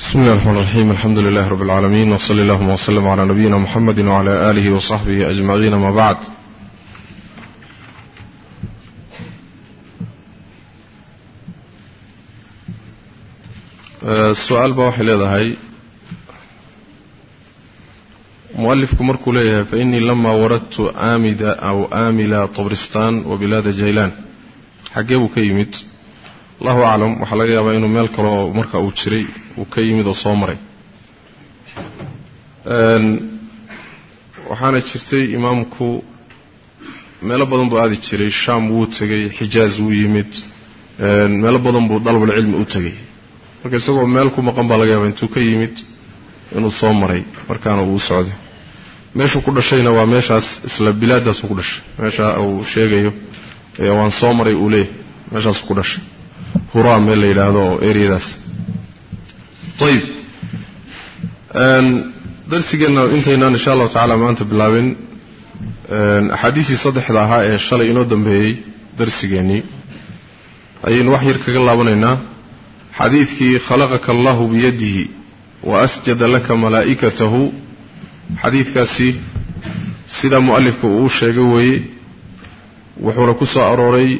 bismi illahi raxmaan raxiim alxamdu lilahi rabbi alcaalamiin wsali allahuma wslm cala nabiyina muxamedi wcala aalihi wasaxbihi ajmaciin ama bacd su'aal baa waxay leedahay. Mualifku markuu leeyahay fainii lama waradtu aamida aw aamila tabristan wa bilaada jaylaan. Xaggee buu ka yimid. Allahu aclam waxaa laga yaabaa inuu meel kaleoo marka uu jiray uu ka yimid oo soo maray. Waxaana jirtay imaamku meelo badan buu aadi jiray shaam wuu tegey xijaaz wuu yimid meelo badan buu dalabulcilmi u tegey marka isagoo meel ku maqan baa laga yaaba intuu ka yimid inuu soo maray markaana uu socday. Meeshuu ku dhashayna waa meeshaas isla bilaadaasuu ku dhashay. Meesha uu sheegayo waan soo maray uu leeyahy meeshaasuu ku dhashay. Huraa meel la yidhaahdo oo eryadaas ayib darsigeenna intaynaan insha allahu tacaala maanta bilaabin axaadiistii saddexda ahaa ee shalay inoo dambeeyey darsigeennii ayaynu wax yar kaga laabanaynaa. Xadiidkii khalaqaka allahu biyadihi wa asjada laka malaa'ikatahu. Xadiidkaasi sidaa mu'alifka uu u sheegay weeye wuxuuna ku soo arooray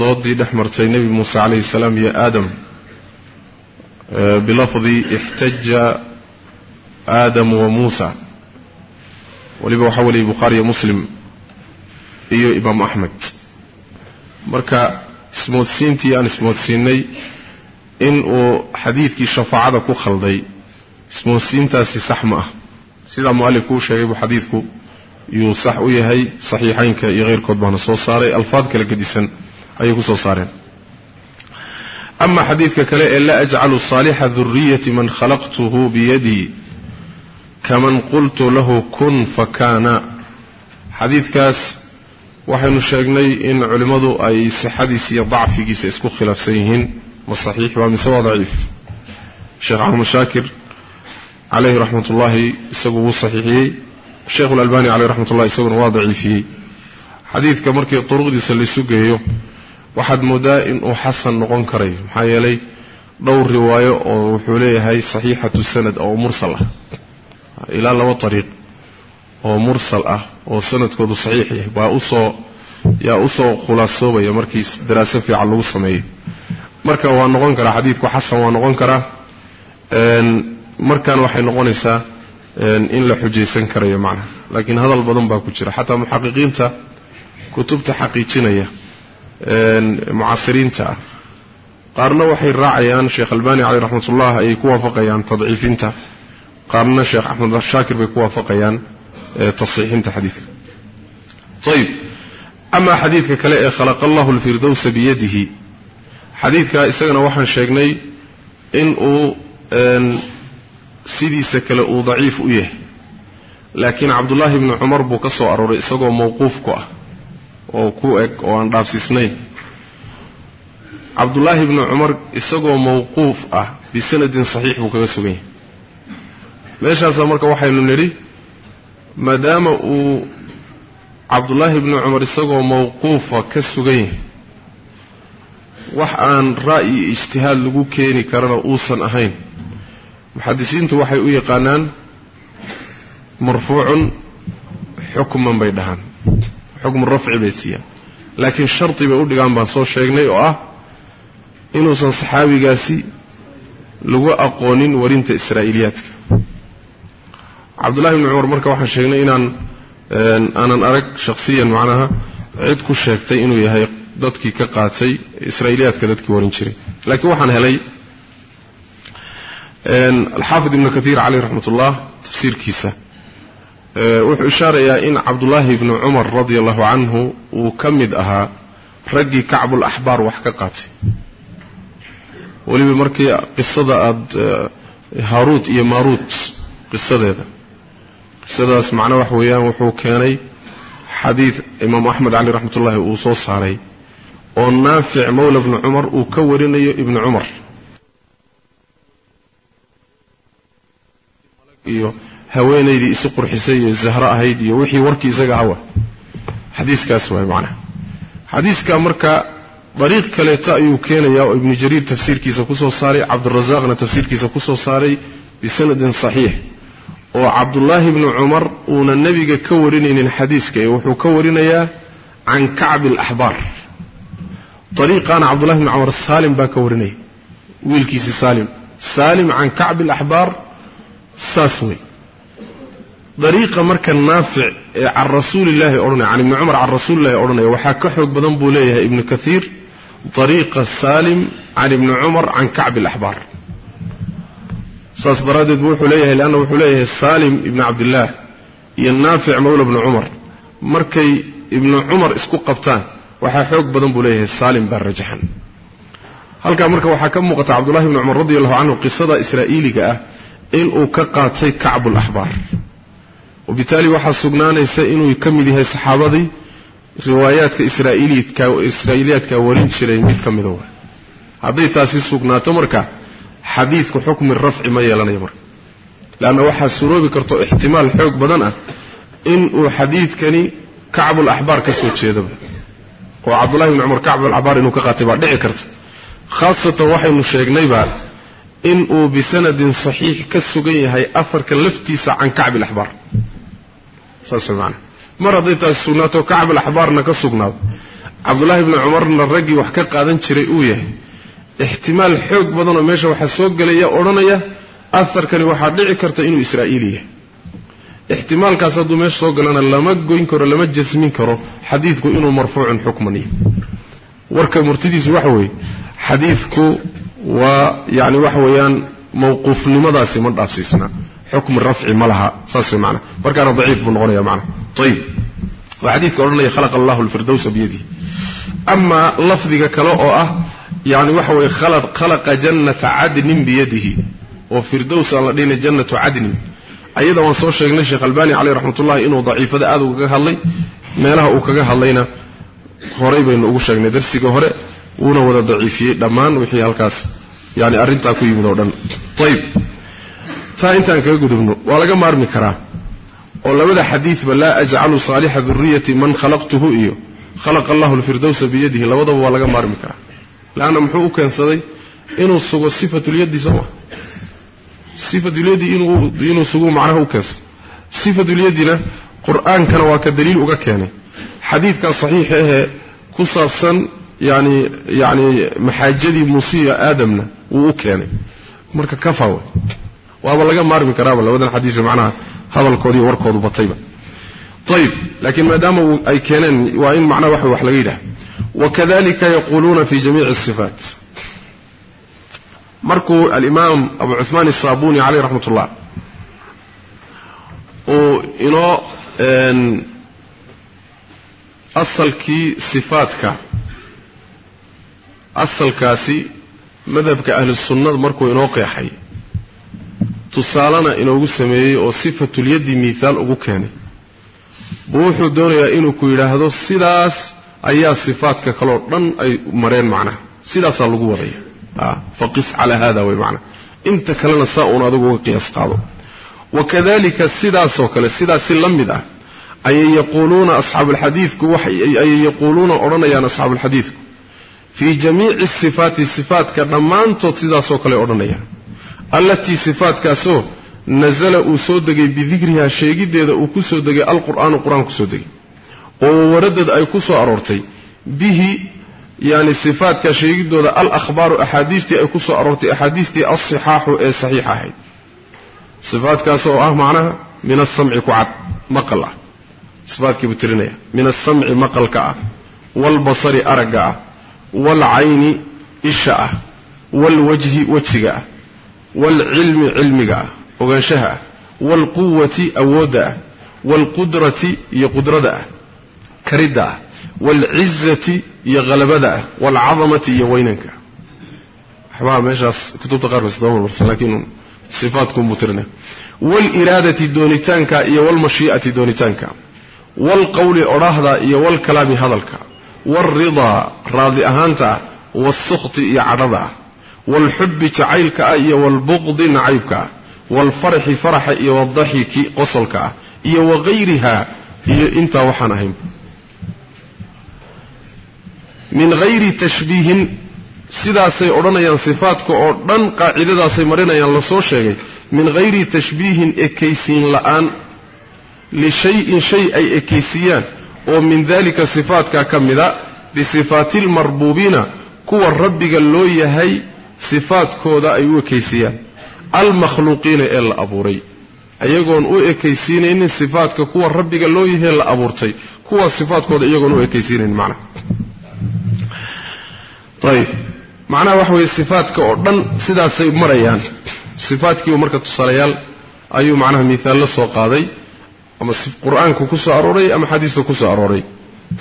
doodii dhex martay nebi muuse calayhi salaam iyo aadam bilafdi ixtaja aadamu wa muusa. Weliba waxaa weliyay bukhaariyo muslim iyo imaam axmed marka ismoodsiintii aan ismoodsiinay in uu xadiidkii shafaacada ku khalday ismoodsiintaasi sax ma ah. Sidaa mu'alifku u sheegay buu xadiidku yuu sax u yahay saxiixaynka iyo keyrkood baana soo saaray. Alfaad kala gedisan ayay ku soo saareen ama xadiidka kale ee la ajcalu saalixa duriyati man khalaqtuhu biyadii kaman qultu lahu kun fakaana xadiidkaas waxaynu sheegnay in culimmadu ay sixadiisa iyo dacfigiisa isku khilaafsan yihiin ma saxiix waa mise waa daciif? Sheekh axmed shaakir calayhi raxmat ullaahi isagu wuu saxiixiyey. Sheekhu lalbani caleyh raxmat ullahi isaguna waa daciifiyey. Xadiidka markii turuqdiisa laysu geeyo waxaad moodaa inuu xasan noqon karayo maxaa yeelay dhowr riwaayo oo wuxuu leeyahay saxiixatu sanad oo mursal ah. Ilaa laba ariiq oo mursal ah oo sanadkoodu saxiix yahay. Baa u soo yaa u soo khulaasoobaya markii daraaso fiican lagu sameeyo marka waa noqon karaa xadiidku xasan waa noqon karaa markan waxay noqonaysaa in la xujaysan karayo macnaha laakiin hadal badan baa ku jira. Xataa muxaqiqiinta kutubta xaqiijinaya mucaasiriinta ah qaarna waxay raacayaan sheekh albani caleyh raxmatullah ayay ku waafaqayaan tadciifinta. Qaarna sheekh axmed shaakir bay ku waafaqayaan tasxiixinta xadiidka. Ayib amaa xadiidka kale ee khalaqa allahu alfirdowsa biyadihi. Xadiidka isagana waxaan sheegnay in uu sidiisa kale uu daciif u yahay. Laakiin cabdullaahi bni cumar buu ka soo arooray isagoo mawquuf ku ah oo ku eg oo aan dhaafsiisnayn cabdullaahi bni cumar isagoo mawquuf ah bisanadin saxiix buu kaga sugan yahay. Meeshaasa marka waxaynu nidhi maadaama uu cabdullaahi bni cumar isagoo mawquufa ka sugan yahay wax aan ra'yi ijtihaad lagu keeni karana uusan ahayn. Muxadisiintu waxay u yaqaanaan marfuucun xukman bay dhahaan xukmu rafci bay siiyaan. Laakiin shardi bay u dhigaan baan soo sheegnay oo ah inuusan saxaabigaasi lagu aqoonin warinta israa'iiliyaadka. Cabdullahi bni cumar marka waxaan sheegnay inaan aanan arag shakhsiyan macnaha cid ku sheegtay inuu yahay dadkii ka qaatay israa'iiliyaadka dadkii warin jiray. Laakiin waxaan helay alxaafid ibnu kaiir caleyh raxmat ullah tafsiirkiisa wuxuu ishaarayaa in cabdullaahi bni cumar radia allahu canhu uu ka mid ahaa raggii kacbul axbaar wax ka qaatay. Weliba markii qisada aada haaruut iyo maaruut qisadeeda. Qisadaas macnaa wax weeyaan wuxuu keenay xadiid imaam axmed caleyh raxmat ullahi uu soo saaray oo naafic mowla bni cumar uu ka warinayo ibni cumar haweenaydii isu qurxisay iyo zahro ahayd iyo wixii warkii isaga hawa xadiiskaas waay macnaha xadiiska marka dariiq kaleeto ayuu keenayaa oo ibnu jariir tafsiirkiisa ku soo saaray cabdirasaaqna tafsiirkiisa ku soo saaray bisanadin saxiix oo cabdullaahi bni cumar uuna nebiga ka warinaynin xadiiska ee wuxuu ka warinayaa can kacbi alaxbaar dariiqaana cabdullahi bni cumar saalim baa ka warinaya wiilkiisii saalim. Saalim can kacbi alaxbaar saas wey dariiqa marka naafic ee can rasuulillaahi odhanaya can ibni cumar can rasuulillahi odhanaya waxaa ka xoog badan buu leeyahay ibnu kaiir dariiqa saalim can ibni cumar can kacbi alaxbaar. Saas daraaddeed buu wuxuu leeyahay leanna wuxuu leeyahay saalim ibni cabdillaah iyo naafic mawla bni cumar. Markay ibnu cumar isku qabtaan waxaa xoog badan buu leeyahay saalim baa rajaxan. Halkaa marka waxaa ka muuqata cabdullahi bni cumar radi allahu canhu qisada israa'iiliga ah inuu ka qaatay kacbulaxbaar wabitaali waxaa sugnaanaysa inuu ka mid yahay saxaabadii riwaayaadka israa'iiliyaadka warin jiray mid ka mida wa hadday taasi sugnaato marka xadiidku xukmi rafci ma yeelanayo marka. Leanna waxaa suroobi karto ixtimaal xoog badan ah inuu xadiidkani kacbulaxbaar ka soo jeedaba oo cabdullahi bni cumar kacbulaxbaar inuu ka qaatay baa dhici karta. Khaasatan waxaynu sheegnaybaa inuu bisanadin saxiix ka sugan yahay afarka laftiisa can kacbi alaxbaar saas maana mar hadday taasi sugnaato kacb alaxbaarna ka sugnaado cabdullaahi bni cumarna raggii wax ka qaadan jiray uu yahay ixtimaal xoog badanoo meesha waxaa soo gelaya odhanaya aharkani waxaa dhici karta inuu israa'iili yahay. Ixtimaalkaas hadduu meesha soo galana lama goyn karo lama jasmin karo xadiidku inuu marfuucun xukman yahay warka murtidiisu waxa weeye xadiidku waa yani waxa weeyaan mawquufnimadaasi ma dhaafsiisna xukmi rafci ma laha saas mana markaana daciif buu noqonaya mana ayib waa xadiidka odhanaya khalaqa allahu alfirdowsa biyadihi amaa lafdiga kale oo ah yani waxa weye khalaqa jannata cadnin biyadihi oo firdows aan la dhihina jannatu cadnin ayada waan soo sheegnay sheekh albani caleyh raxmatullahi inuu daciifada aad ugaga hadlay meelaha uu kaga hadlayna horay baynu ugu sheegnay darsiga hore wuuna wada daciifiyey dhammaan taa intaan kaga gudubno waa laga maarmi karaa oo labada xadiidba laa ajcalu saalixa duriyati man khalaqtuhu iyo khalaqa allahu alfirdowsa biyadihi labadaba waa laga maarmi karaa. Leanna muxuu u keensaday inuu sugo sifatulyaddi sooma sifatulyaddi inuu sugu macnaha u keensaday sifatulyadina qur'aankana waa ka daliil uga keenay. Xadiidkaa saxiixa ahee ku saabsan yani yani maxaajadii muusiya aadamna wuu u keenay. Marka kafa wey waaba laga maarmi karaaba labadan xadiisa macnaha hadalkoodiiyo warkoodu batayba. Ayib laakiin maadaama ay keeneen waa in macnaha waxa wax laga yidhaha wakadalika yaquuluuna fi jamiici asifaat markuu alimaam abu cuhmaan asaabuni caleyh raxmat ullah uu inoo asalkii sifaadka asalkaasi madhabka ahlusunnada markuu inoo qeexay tusaalena inoogu sameeyey oo sifatulyaddi miihaal ugu keenay. Buu wuxuu doonayaa inuu ku yidhaahdo sidaas ayaa sifaadka kaleo dhan ay mareen macnaha. Sidaasaa lagu wadaya faqis calaa hada way macnaha. Inta kalena saa uun adigu uga qiyaas qaado. Wakadalika sidaasoo kale sidaasi la mid ah ayay yaquuluuna asxaabuulxadiidku ayay yaquuluuna odhanayaan asxaabuulxadiidku fii jamiici sifaati sifaatka dhammaantood sidaasoo kale odhanayaan allatii sifaatkaasoo nasala uu soo degay bidikrihaa sheegiddeeda uu ku soo degay alqur'aanu qur'aan ku soo degay. Oo waradad ay ku soo aroortay. Bihi yani sifaatka sheegiddooda al ahbaaru axaadiistii ay ku soo aroortay axaadiistii alsixaaxu ee saxiix ahayd. Sifaatkaas oo ah macnaha min asamci ku cad maqal ah. Sifaatkii buu tirinaya min asamci maqalka ah. Waalbasari aragga ah. Waalcayni isha ah. Waalwajhi wejiga ah waalcilmi cilmiga ah ogaanshaha ah waalquwati awoodda ah waalqudrati iyo qudrada ah karidda ah waalcizati iyo halabada ah waalcadamati iyo weynanka waxbaha meeshaas kutubta qaar ba sdaba marmarsan laakiin sifaatkunbuu tirinaya waaliraadati doonitaanka iyo waalmashii'ati doonitaanka. waalqowli odhaahda iyo waalkalaami hadalka waalridaa raadi ahaanta ah waalsukhti iyo cadhada ah waalxubbi jacaylka ah iyo waalbuqdi nacaybka ah waalfarxi faraxa iyo waaldaxiki qosolka ah iyo wagayriha iyo intaa waxaan ahayn min hayri tashbiihin sidaasay odhanayaan sifaadka oo dhan qaacidadaasay marinayaan la soo sheegay min hayri tashbiihin ekaysiin la'aan lishayin shay ay ekaysiiyaan oo min dalika sifaadka ka mida bisifaati almarbuubiina kuwa rabbiga loo yahay sifaadkooda ay u ekaysiiyaan almakhluuqiina ee la abuuray. Ayagoon u ekaysiinaynin sifaadka kuwa rabbiga loo yahay la abuurtay. Kuwa sifaadkooda iyagoon u ekaysiinaynin macnaha ayib. Macnaha waxa weeye sifaadka oo dhan sidaasay marayaan. Sifaadkiibu marka tusaalayaal ayuu macnaha miaallo soo qaaday. Ama qur'aanku ku soo arooray ama xadiiska ku soo arooray.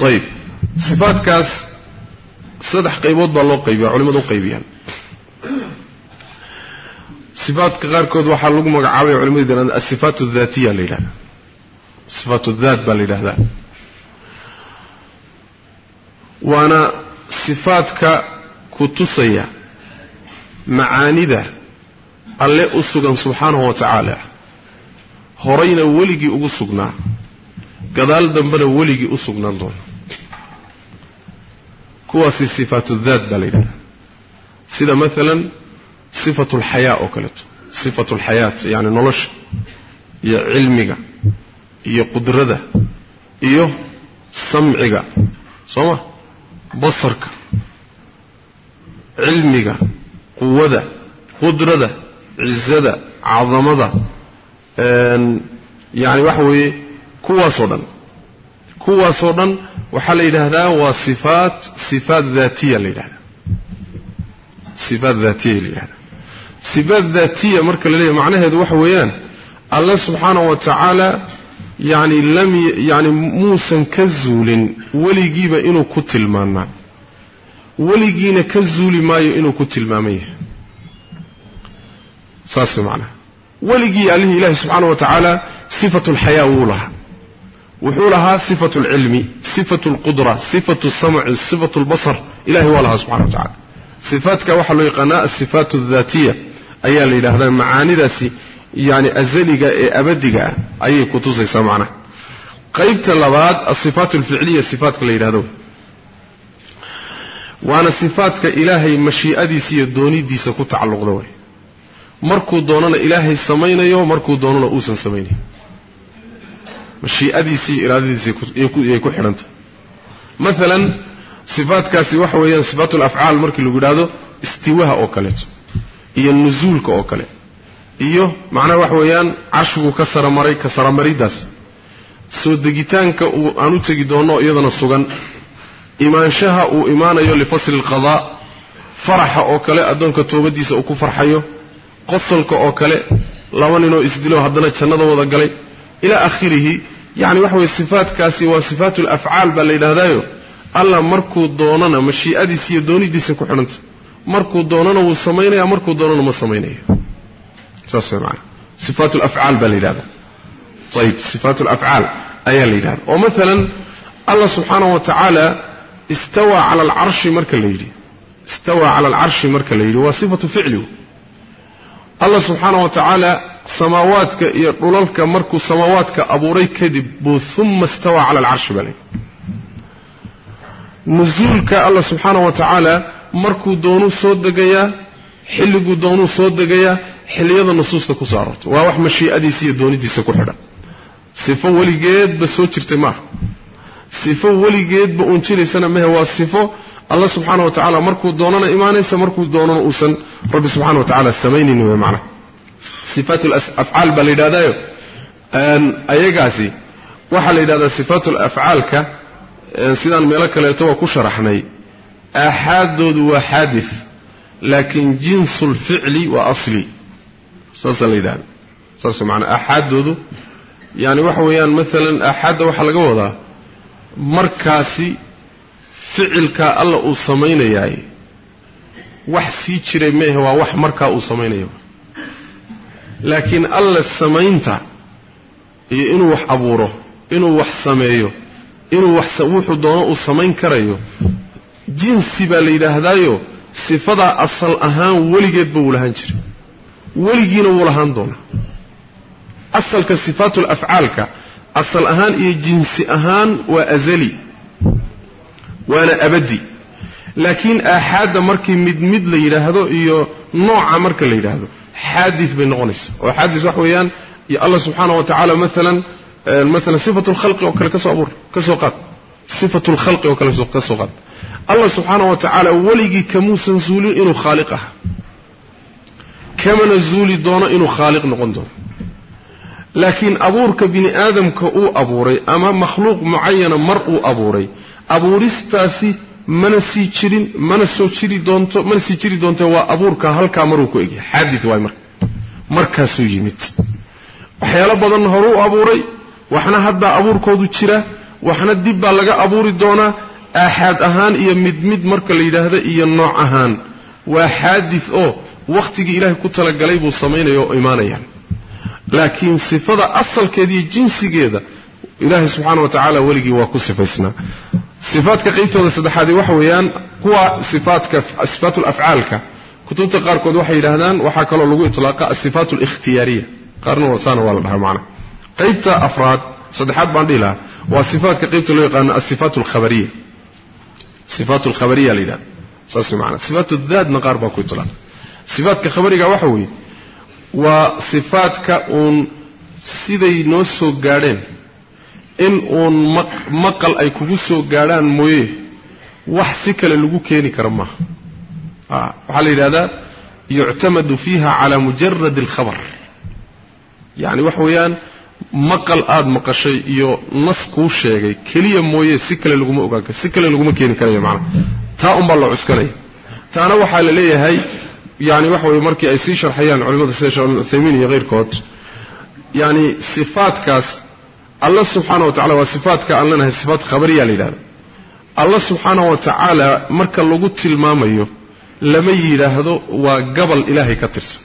Ayib. Sifaadkaas saddex qaybood baa loo qaybiya culimadu u qaybiyaan sifaadka qaarkood waxaa lagu magacaabaya culimadu yidhahdaan asifaat aldaatiya la yidhahda sifaat daat baa la yidhahdaa. Waana sifaadka ku tusaya macaanida alle u sugan subxaanahu wa tacaala. Horayna weligii ugu sugnaa. Gadaal dambena weligii u sugnaan doona. Kuwaasi sifaatu daat baa la yidhahdaa sida maalan sifatu alxayaa oo kaleeto. Sifatu alxayaat yacni nolosha iyo cilmiga iyo qudrada iyo samciga soo ma basarka cilmiga quwada qudrada cizada cadamada yacni waxa weeye kuwaasoo dhan. Kuwaasoo dhan waxaa la yidhaahdaa waa sifaat sifaat daatiya la yidhahdaa sifaat daatiya la yidhahdaa sifaat daatiya marka la macnaheedu waxa weeyaan alle subxaana wa tacaala yacni lam yacni muusan ka zuulin weligiiba inuu ku tilmaanaa weligiina ka zuuli maayo inuu ku tilmaaman yahay saas macnaha. Weligii allihii ilaahi subxaana wa tacaala sifatu alxayaa wuu lahaa. Wuxuu lahaa sifatu alcilmi sifatu alqudra sifatu alsamci sifatu albasar ilahay waa lahaa subxana wa tacala sifaadka waxaa loo yaqaanaa asifaat aldaatiya ayaa la yidhaahdaa macaanidaasi yani azaliga ee abadiga ah ayay ku tusaysaa macnaha. Qaybta labaad asifaat alficliya sifaatka la yidhahdo waana sifaadka ilaahay mashii'adiisa iyo doonidiisa ku tacalluqda way. Markuu doonana ilaahay samaynayo markuu doonana uusan samaynayo mashii'adiisa iyo iraadadiisa yay ku xidhantah maalan sifaadkaasi waxa weeyaan sifaat alafcaal markii lagu yidhaahdo istiwaha oo kaleeto iyo nusuulka oo kale iyo macnaha waxa weeyaan carshigu ka saramaray ka saramariddaas soo degitaanka uu aan u tegi doonno iyadana sugan. Imaanshaha uu imaanayo lifasli alqadaa faraxa oo kale addoonka toobadiisa uu ku farxayo qosolka oo kale laba ninoo isdilo haddana jannada wada galay. Ilaa akhirihi yacni waxa weye sifaatkaasi waa sifaatu alafcaal baa la yidhahdaayo alla markuu doonana mashii'adiisa iyo doonidiisa ku xidhanta markuu doonana wuu samaynaya markuu doonana ma samaynayo. Saas way macanaa sifaat alafcaal baa la yidhahdaa. Ayib sifaat alafcaal ayaa la yidhahda oo maalan allah subxaanahu wa istawaa cala alcarshi marka la yidhi. Istawaa cala alcarshi marka la yidhi. Waa sifatu ficligu. Allah subxaanahu wa samaawaadka iyo dhulalka markuu samaawaadka abuuray kadib buu uma istawaa cala alcarshi baa la yidhi nusuulka allah subxaanahu wa tacaala markuu doonuu soo degayaa xilliguu doonuu soo degayaa xilliyada nusuusta ku soo aroortay waa wax mashii'adiisa iyo doonidiisa ku xidhan sifo weligeedba soo jirtay maaha sifo weligeedba uun jiraysana mehe waa sifo alla subxaana wa tacaala markuu doonana imaanaysa markuu doonana uusan rabbi subxana wa tacala samaynin wey macnaha sifaat afcaal baa la yidhahdaayo ayagaasi waxaa la yidhahdaa sifaat alafcaalka sidaan meelo kaleeto waa ku sharaxnay aaxaaddoodu waa xaadith laakiin jinsu lficli waa asli. Saasaa la yidhahda saas maanaa aaxaaddoodu yani waxa weeyaan maalan aaxaadda waxaa laga wadaa markaasi ficilkaa alla uu samaynayaay wax sii jiray meehe waa wax markaa uu samaynayo. Laakiin alla samaynta iyo inuu wax abuuro inuu wax sameeyo inuu wuxuu doono uu samayn karayo. Jinsi baa la yidhaahdaayo sifadaa asal ahaan weligeedba wuu lahaan jiray. Weligiina wuu lahaan doonaa. Asalka sifaatul afcaalka asal ahaan iyo jinsi ahaan waa azali waana abadi. Laakiin aaxaadda markii mid mid la yidhaahdo iyo nooca marka la yidhaahdo xaadis bay noqonaysa oo xaadis wax weeyaan allah subxaana wa tacaala maalan maalan sifatu lkhalqi oo kale ka soo abuur ka soo qaad. Sifatu lkhalqi oo kale ka soo qaad. Allah subxaana wa tacaala weligii kamuusan zuulin inuu khaaliq aha. Kamana zuuli doono inuu khaaliq noqon doono. Laakiin abuurka bini aadamka uu abuuray ama makhluuq mucayana mar uu abuuray abuuristaasi mana sii jirin mana soo jiri doonto mana sii jiri doonto waa abuurka halkaa maruu ku egyahay. Xaadid waay marka markaasuu yimid. Waxyaalo badan horuu abuuray waxna haddaa abuurkoodu jira waxna dib baa laga abuuri doonaa aaxaad ahaan iyo mid mid marka la yidhaahdo iyo nooc ahaan. Waa xaadid oo wakhtigii ilaahay ku talagalay buu samaynaya oo imaanayaan laakiin sifada asalkeeda iyo jinsigeeda ilaahay subxaana wa tacaala weligii waa ku sifaysnaa. Sifaadka qaybtooda saddexaadee waxa weeyaan kuwa sifaatka sifaatu lafcaalka kutubta qaarkood waxay yidhaahdaan waxaa kaloo lagu itlaaqa asifaat alikhtiyaariya qaarna saana waa la dhahaa macna qaybta afraad saddexaad baan dhihi lahaa waa sifaatka qaybta loo yaqaano asifaat alkhabariya sifaat alkhabariya la yidhahda saas macana sifaat daadna qaar baa ku itlaaqa sifaatka khabariga waxa weeye waa sifaadka uun siday noo soo gaadheen in uun maqal ay kugu soo gaadhaan mooye wax si kale lagu keeni kara maaha. Waxaa la yidhahdaa yuctamadu fiiha calaa mujarad maqal aada maqashay iyo nas kuu sheegay keliya mooye si kale laguma ogaan karo si kale laguma keeni karayo macnaha taa unbaa la cuskanaya. Taana waxaa la leeyahay yani waxa weye markii ay sii sharxayaan culimada sida iyo keyrkood yani sifaadkaas alla subxaana wa tacala waa sifaatka aan leenahay sifaat khabariya la yidhahda. Alla subxaana wa tacaala marka lagu tilmaamayo lama yidhaahdo waa gabal ilaahay ka tirsan.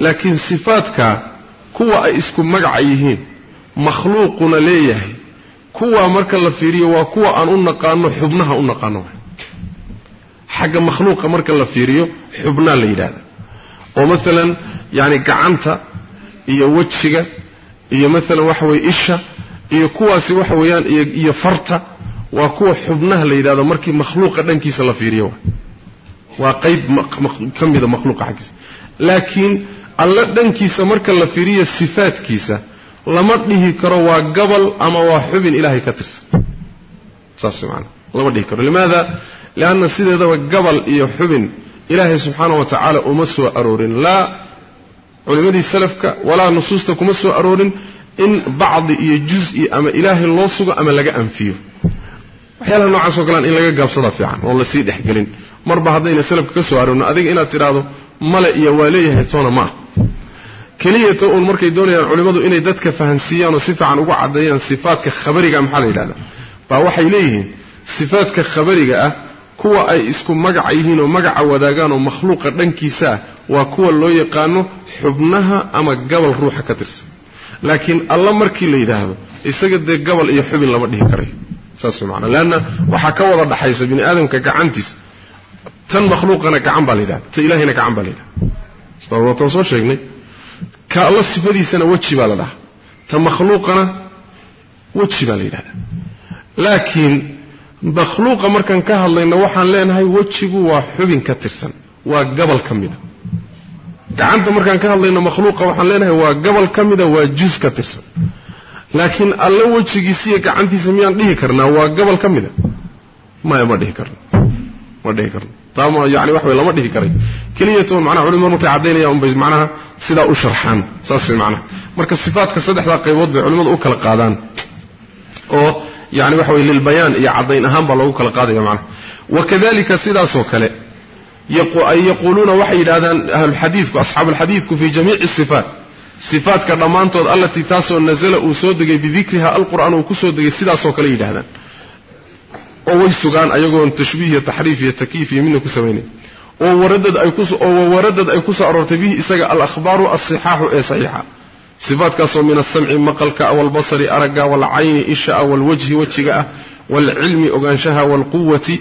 Laakiin sifaadka kuwa ay isku magaca yihiin makhluuquna leeyahay. Kuwa marka la fiiriyo waa kuwa aan u naqaano xubnaha u naqaano. Xagga makhluuqa marka la fiiriyo xubnaa la yidhahda oo maalan yani gacanta iyo wejiga iyo maalan waxa weye isha iyo kuwaasi waxa weeyaan iyo farta waa kuwa xubnaha la yidhahdo markii makhluuqa dhankiisa la fiiriyo. Waa qayb ka mida makhluuqa xaggiisa. Laakiin alla dhankiisa marka la fiiriyo sifaadkiisa lama dhihi karo waa gabal ama waa xubin ilaahay ka tirsan. Saas maana lama dhihi karo. Limaada? Lianna sideedaba gabal iyo xubin ilaahay subxaana wa tacaala uma soo aroorin. Laa culimmadii salafka walaa nusuusta kuma soo aroorin in bacdi iyo juzi ama ilaahay loo sugo ama laga anfiyo. Waxyaalaha noocaas o kalean in laga gaabsadaa fiican oon la sii dhexgelin. Marba haddayna salafka ka soo aroorno adiga inaad tidhaahdo male iyo waa leeyahay toona ma ah keliyata uun markay doonayaan culimmadu inay dadka fahansiiyaan oo si fiican ugu caddeeyaan sifaadka khabariga maxaa la yidhahdaa? Baa waxay leeyihiin sifaadka khabariga ah kuwa ay isku magaca yihiin oo magaca wadaagaan oo makhluuqa dhankiisa ah waa kuwa loo yaqaano xubnaha ama gabal ruuxa ka tirsan. Laakiin alla markii la yidhaahdo isaga dee gabal iyo xubin lama dhihi karayo saas maana leanna waxaa ka wada dhaxaysa bini aadamka gacantiisa tan makhluuqana gacan baa la yidhahda ta ilahayna gacan baa la yidhahda waatan soo sheegnay ka alla sifadiisana weji baa la dhahaa ta makhluuqana weji baa la yidhahda laakiin makhluuqa markaan ka hadlayno waxaan leenahay wejigu waa xubin ka tirsan waa gabal ka mida. Gacanta markaan ka hadlayno makhluuqa waxaan leenahay waa gabal ka mida waa juz ka tirsan. Laakiin alla wejigiisa iyo gacantiisa miyaan dhihi karnaa waa gabal ka mida. Maya ma dhihi karno ma dhihi karno taama yani wax wey lama dhihi karay keliyatoon macnaha culimadu markay caddaynayaan unbay macnaha sidaa u sharxaan. Saas way macnaha. Marka sifaadka saddexdaa qaybood bay culimmadu u kala qaadaan. Oo yani waxa weye lilbayaan iyo caddayn ahaan loogu kala qaadaya macnaha. Wakadalika sidaasoo kale yaquuluuna waxay yidhahdaan ahlulxadiidku asxaabuulxadiidku fii jamiici sifaat. Sifaatka dhammaantood allatii taasoo nazala uu soo degay bidikriha alqur'aan uu ku soo degay sidaasoo kale yidhahdaan oo way sugaan ayagoon tashbiih iyo taxriif iyo takiif iyo midna ku samaynayn. Oo waradad ay ku soo aroortay bihi isaga alahbaaru alsixaaxu ee saxiixa. Sifaatkaasoo min alsamci maqalka walbasari aragga walcayni isha walwajhi wejiga ah waalcilmi ogaanshaha waalquwati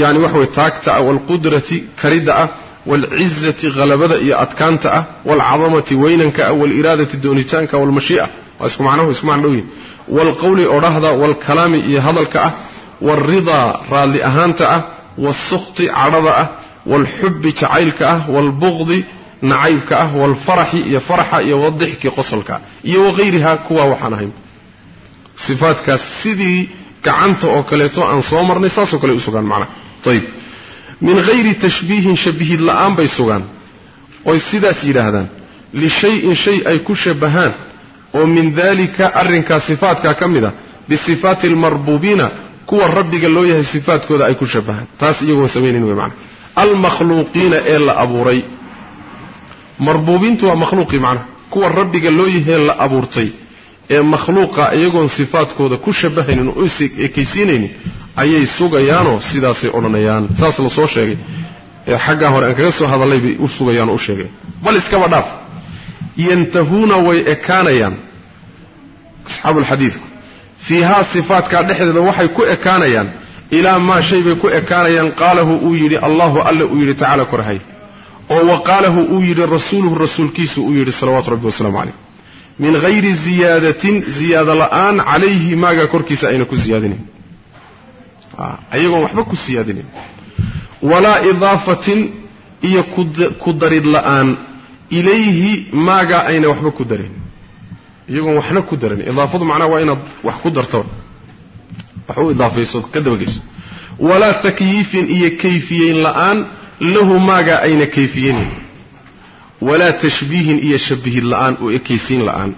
yani waxa way taagta ah waalqudrati karidda ah waalcizati halabada iyo adkaanta ah waalcadamati weynanka ah waaliraadati doonitaanka waalmashii'a waa isku macnahu isku macnodhowyin waalqowli odhahda waalkalaami iyo hadalka ah waalridaa raalli ahaanta ah waalsukti cadhada ah waalxubbi jacaylka ah waalbuqdi nacaybka ah waalfaraxi iyo faraxa iyo wadixki qosolka iyo wahayriha kuwa waxaan ahayn sifaadkaas sidii gacanta oo kaleeto aan soo marnay saasoo kale u sugaan macnaha ayib min hayri tashbiihin shabihid la'aan bay sugaan oy sidaas yidhaahdaan lishayin shay ay ku shabahaan oo min daalika arrinkaa sifaadkaa ka mid a bisifaati almarbuubiina kuwa rabbiga loo yahay sifaadkooda ay ku shabahaan taas iyagoon samaynayn wey macana almakhluuqiina ee la abuuray. Marbuubiintu waa makhluuqii macnaha kuwa rabbiga loo yahee la abuurtay ee makhluuqa iyagoon sifaadkooda ku shabahaynin oo ekaysiinaynin ayay sugayaanoo sidaasay odhanayaan saas la soo sheegay. Ee xaggaa hore aan kaga soo hadallay bay u sugayaan oo u sheegeen. Bal iskaba dhaaf. Yantahuuna way ekaanayaan. Asxaabuulxadiidku fiihaa sifaatkaa dhexdeeda waxay ku ekaanayaan ilaa maa shay bay ku ekaanayaan qaalahu uu yidhi allahu alle uu yidhi tacaala korhay. Oo wa qaalahu uu yidhi rasuuluhu rasuulkiisu uu yidhi salawaatu rabbi wasalaamu calayh. Min hayri ziyaadatin ziyaado la'aan calayhi maagaa korkiisa ayna ku siyaadinayn ayagoon waxba ku siyaadinayn walaa idaafatin iyo ku darid la'aan ilayhi maagaa ayna waxba ku darin iyagoon waxna ku darin. Idaafadu macnaha waa inaad wax ku darto. Wax u idaafayso ka dabageyso walaa takyiifin iyo kayfiyeyn la'aan lahu maagaa ayna kayfiyeynayn walaa tashbiihin iyo shabihid la'aan oo ekaysiin la'aan.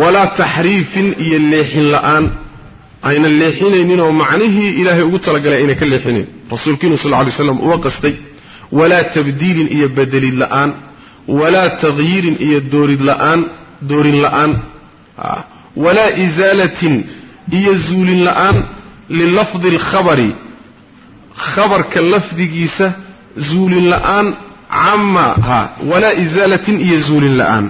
Walaa taxriifin iyo leexin la'aan ayna leexinayninoo macnihii ilaahay ugu talagalay ayna ka leexinayn rasuulkiinu sal ly slam uga qastay walaa tabdiilin iyo bedelid la'aan. Walaa tagyiirin iyo doorid la'aan doorin la'aan walaa isaalatin iyo zuulin la'aan lilafdi alkhabari khabarka lafdigiisa zuulin la'aan cama ha walaa isaalatin iyo zuulin la'aan.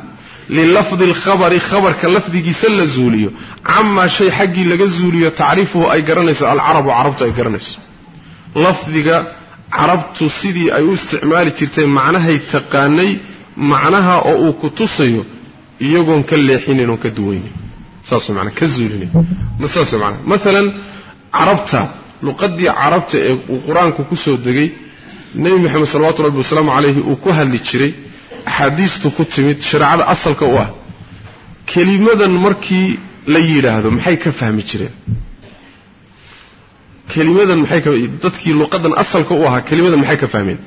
Lilafdi alkhabari khabarka lafdigiisa la zuuliyo camaa shay xaggii laga zuuliyo tacriifuhu ay garanayso alcarabu carabtu ay garanayso. Lafdiga carabtu sidii ay u isticmaali jirtay macnahay taqaanay macnaha oo uu ku tusayo iyagoon ka leexinayn oon ka duwaynin. Saas man ka zuulinayn saas man maalan carabta luqadii carabta ee uu qur'aanku ku soo degay nebi moxamed salawatu rabbi wasalaamu calayhi uu ku hadli jiray axaadiistu ku timid shareecada asalka u ah kelimadan markii la yidhaahdo maxay ka fahmi jireen? Kelimadan maxay ka dadkii luqadan asalka u ahaa kelimadan maxay ka fahmeen?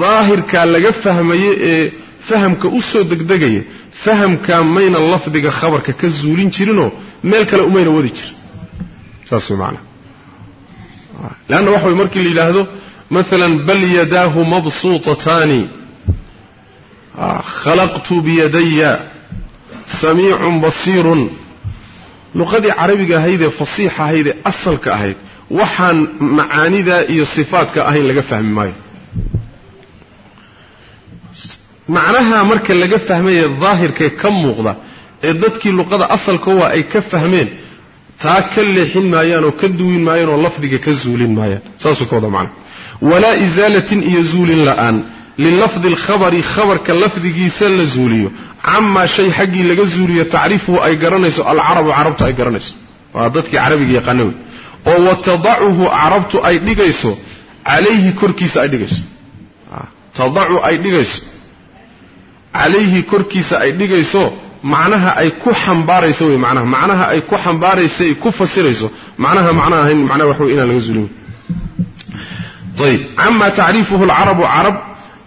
Daahirkaa laga fahmaye ee fahamka u soo degdegaya fahamkaa mayna lafdiga khabarka ka zuulin jirinoo meel kale umayna wadi jirin saas way macanaa leanna waxa way markii la yidhaahdo maalan bal yadaahu mabsuutataani. Khalaqtu biyadaya samiicun basiirun. Luqadii carabiga ahaydee fasiixa ahaydee asalka ahayd waxaan macaanidaa iyo sifaadka ahayn laga fahmi maayo macnaha marka laga fahmaye daahirkee ka muuqda ee dadkii luqada asalka waa ay ka fahmeen taa ka leexin maayaan oo ka duwin maayaan oo lafdiga ka zuulin maayaan. Saasuu ka wada macna walaa isaalatin iyo zuulin la'aan. Lilafdi alkhabari khabarka lafdigiisa la zuuliyo. Camaa shay xaggii laga zuuliyo tacriifuhu ay garanayso alcarabu carabtu ay garanayso. Waa dadkii carabiga yaqaana wey. Oo watadacuhu carabtu ay dhigayso calayhi korkiisa ay dhigayso. Tadacu ay dhigayso calayhi korkiisa ay dhigayso macnaha ay ku xambaarayso wey macnaha macnaha ay ku xambaarayso ay ku fasirayso macnaha macnaha ahayn macnaha wax wey inaan laga zuulin. Ayib camaa tacriifuhu alcarabu carab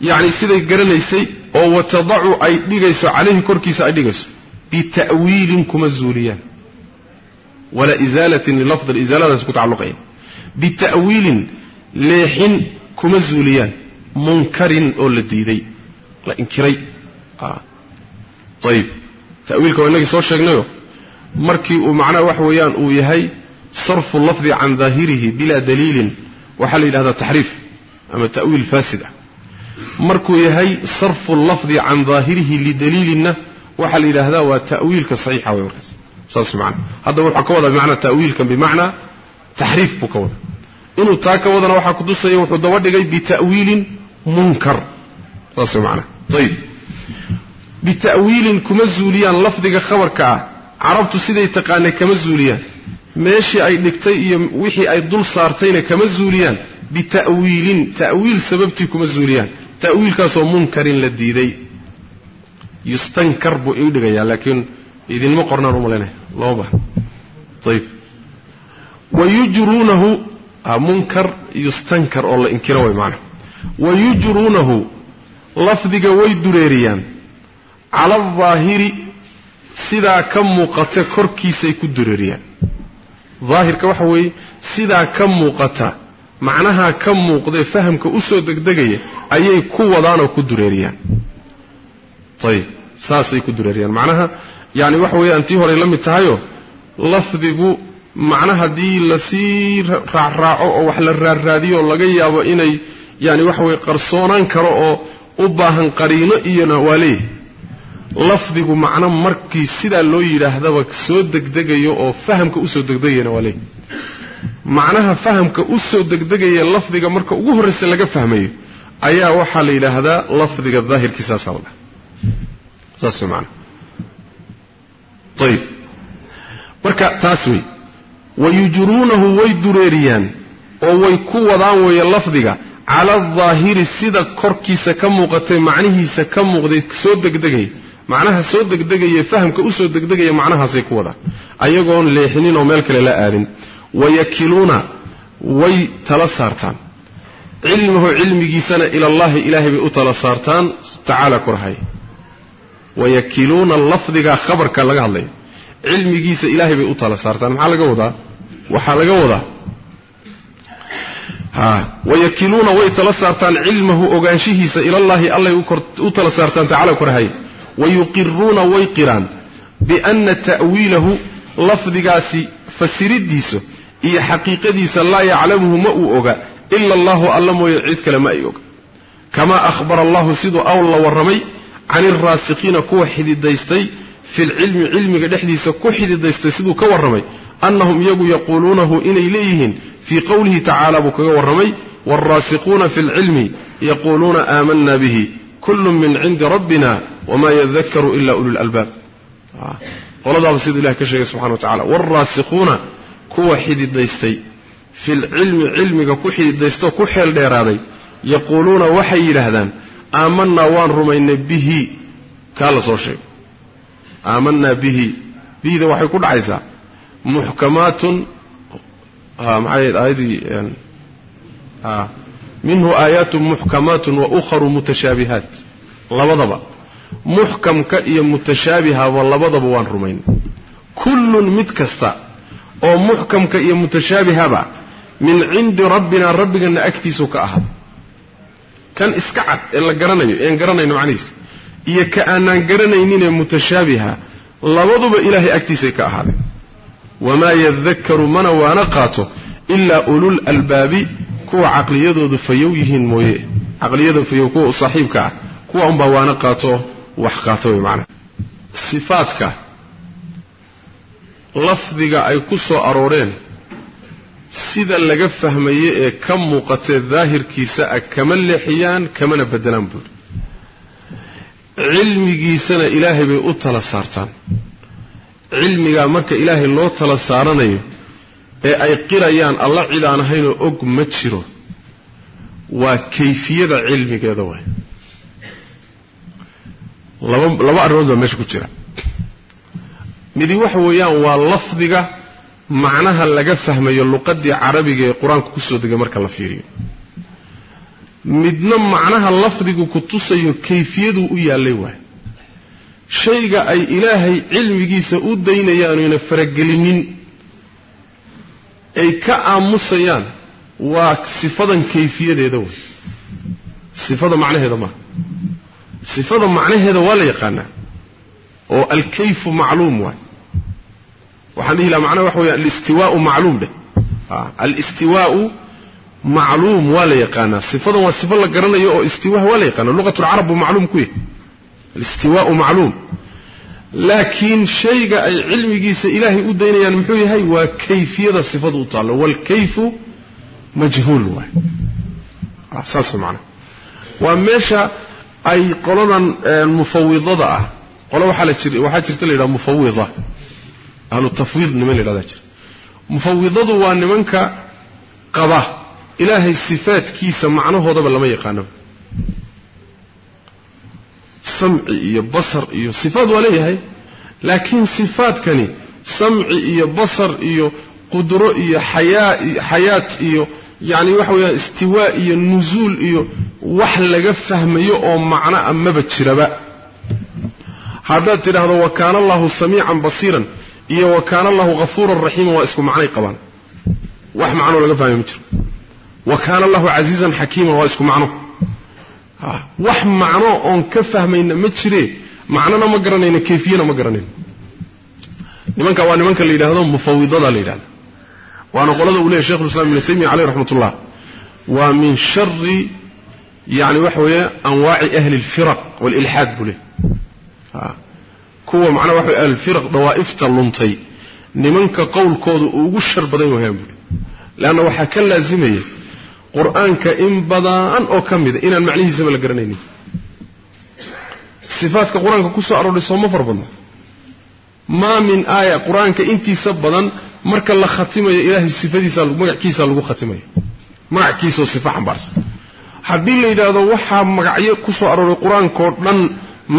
yacni siday garanaysay oo watadacu ay dhigayso calayhi korkiisa ay dhigayso bita'wiilin kuma zuuliyaan. Walaa isaalatin lilafdi isaaladaas ku tacalluqaya. Bita'wiilin leexin kuma zuuliyaan. Munkarin oo la diiday la inkiray ayib. Ta'wiilka waa inagii soo sheegnayo markii uu macnaha wax weeyaan uu yahay sarfu lafdi can daahirihi bilaa daliilin waxaa la yidhahdaa taxriif ama ta'wiil faasid ah. Markuu yahay sarfu lafdi can daahirihi lidaliilinna waxaa la yidhaahdaa waa ta'wiilka saxiixa wey markaas. Saas macana haddaba wuxuu ka wadaa bimacnaa ta'wiilkan bimacnaa taxriif buu ka wada inuu taa ka wadana waxaa kutusaya wuxuu bita'wiilin kuma zuuliyaan lafdiga khabarka ah carabtu siday taqaanay kama zuuliyaan meeshii ay dhigtay iyo wixii ay dul saartayna kama zuuliyaan bita'wiilin ta'wiil sababtii kuma zuuliyaan ta'wiilkaasoo munkarin la diiday yustankar buu ii dhigayaa laakiin idinma qornaan u malaynaya lama baha wayujruunahu munkar yustankar oo la inkiro way maana wayujruunahu lafdiga way dureeriyaan. Cala aldaahiri sidaa ka muuqata korkiisay ku dureeriyaan. Daahirka waxa weeye sidaa ka muuqata macnaha ka muuqdee fahamka u soo degdegaya ayay ku wadaanoo ku dureeriyaan. Ayib saasay ku dureeriyaan. Macnaha yani waxa weeyaan tii horey la mid tahayoo lafdigu macna haddii la sii raacraaco oo wax la raarraadiyo laga yaabo inay yani waxa weye qarsoonaan karo oo u baahan qariino iyona waa leeyahay lafdigu macno markii sidaa loo yidhaahdaba soo degdegayo oo fahamka u soo degdegayana waa leeyahay macnaha fahamka u soo degdegaya lafdiga marka ugu horraysa laga fahmayo ayaa waxaa la yidhaahdaa lafdiga daahirkiisaasaa la dhaha. Saas man ayib marka taas wey wayujruunahu way dureeriyaan oo way ku wadaan weeye lafdiga cala aldaahiri sida korkiisa ka muuqatay macnihiisa ka muuqday soo degdegaya macnaha soo degdegaya fahamka u soo degdegaya macnahaasay ku wadaan ayagoon leexinin oo meel kale la aadin wayakiluuna way tala saartaan. Cilmahu cilmigiisana ilallaahi ilaahay bay u tala saartaan tacaala kurahay wayakiluuna lafdiga khabarka laga hadlaya cilmigiisa ilaahay bay u tala saartaan. Maxaa laga wadaa? Waxaa laga wadaa wayakiluuna way tala saartaan cilmahu ogaanshihiisa ilallaahi allay u tala saartaan tacala korahay wayuqiruuna way qiraan bianna ta'wiilahu lafdigaasi fasiriddiisa iyo xaqiiqadiisa laa yaclamuhu ma uu oga ila allahu alla mooye cid kale ma ay oga. Kamaa ahbara allahu siduu awl la warramay can alraasikiina kuwa xididaystay fi lcilmi cilmiga dhexdiisa ku xididaystay siduu ka warramay annahum iyagu yaquuluunahu inay leeyihiin fii qowlihi tacaala buu kaga warramay waalraasiquuna fi lcilmi yaquuluuna aamanna bihi kullun min cindi rabbina wamaa yadakaru ila ulu lalbaab qoladaaba siduu ilahi ka sheegay subxana wa tacala waalraasikuuna kuwa xididaystay fi lcilmi cilmiga ku xididaystao ku xeel dheeraaday yaquuluuna waxay yidhaahdaan aamanaa waan rumaynay bihi. Kaa la soo sheegay. Aamanaa bihi. Bihida waxay ku dhacaysaa muxkamaatun maxay aayaddii minhu aayaatun muxkamaatun wa ukharu mutashaabihaat labadaba. Muxkamka iyo mutashaabihaba labadaba waan rumaynay kullun mid kasta oo muxkamka iyo mutashaabihaba min cindi rabbina rabbigana agtiisu ka ahaaday kan iska cad ee la garanayo ean garanayno macnihiisa iyo ka aanaan garanayninee mutashaabiha labaduba ilaahay agtiisay ka ahaadeen wamaa yadakaru mana waana qaato ilaa ulul albaabi kuwa caqliyadoodu fayow yihiin mooye caqliyada fayow kuwa u saaxiibka ah kuwa unbaa waana qaato wax qaato way macnaha sifaadka lafdiga ay ku soo arooreen sida laga fahmaye ee ka muuqatee daahirkiisa ah kama leexiyaan kamana beddelaan buuri cilmigiisana ilaahay bay u tala saartaan cilmigaa marka ilaahay loo tala saaranayo ee ay qirayaan alla cid aan ahaynoo og ma jiro waa kayfiyada cilmigeeda waay laba arrimood baa meesha ku jira. Midi waxa weeyaan waa lafdiga macnaha laga fahmayo luqadii carabiga ee qur'aanka ku soo degay marka la fiiriyo. Midna macnaha lafdigu ku tusayo kayfiyaduu u yaallay waay shayga ay ilaahay cilmigiisa u daynayaanuyna faragelinin. Ay ka aamusayaan. Waa sifadan kayfiyadeeda wey. Sifada macnaheeda maaha sifada macnaheeda waa la yaqaanaa. Oo alkayfu macluum waay. Waxaan dhihi laha macnaha waxa weya alistiwaau macluum dheh. Alistiwaau macluum waa la yaqaanaa. Sifadan waa sifo la garanayo oo istiwaa waa la yaqaana luqatulcarab buu macluum ku yahay alistiwaau macluum laakiin shayga ay cilmigiisa ilaahay u daynayaan muxuu yahay waa kayfiyada sifadu u taallo waalkayfu majhuul waay saas macnaha waa meesha ay qoladan mufawidada ah qolo waxaa jirta la yidhaha mufawida ahlu tafwiid niman la yidhahdaa jira mufawidadu waa nimanka qaba ilaahay sifaadkiisa macnahoodaba lama yaqaanaba samci iyo basar iyo sifaad waa leeyahay laakiin sifaadkani samci iyo basar iyo qudro iyo xayaa xayaat iyo yacni waxa weeyaan istiwaa iyo nusuul iyo wax laga fahmayo oo macno a maba jiraba. Haddaad tidhaahdo wa kaana allahu samiican basiiran iyo wa kaana allahu hafuuran raxiiman waa isku macnay qabaan. Wax macnoo laga fahmay ma jiro. Wa kaana allahu casiizan xakiiman waa isku macno wax macno oon ka fahmayna ma jiree macnona ma garanayno kayfiyana ma garanayno nimanka waa nimanka la yidhaahdo mufawidada la yidhahda waana qolada uu leeyahy shekhulislam ibnu taymiya caleyh raxmat waa min shari yani waxa weeye anwaaci ahli alfiraq walilxaad buu leey kuwa macnaha waxa wey ahlulfiraq dawaa'ifta luntay. Nimanka qowlkooda ugu shar badan wayaan buuri leanna waxaa ka laazimaya qur'aanka in badan oo ka mida inaan macnihiisaba la garanaynin. Sifaadka qur'aanka ku soo arooray sooma far badna maa min aaya qur'aanka intiisa badan marka la khatimayo ilaahay sifadiisa magackiisa lagu khatimayo magackiisaoo sifo xambaarsan. Haddii la yidhaahdo waxaa magacyo ku soo arooray qur'aankao dhan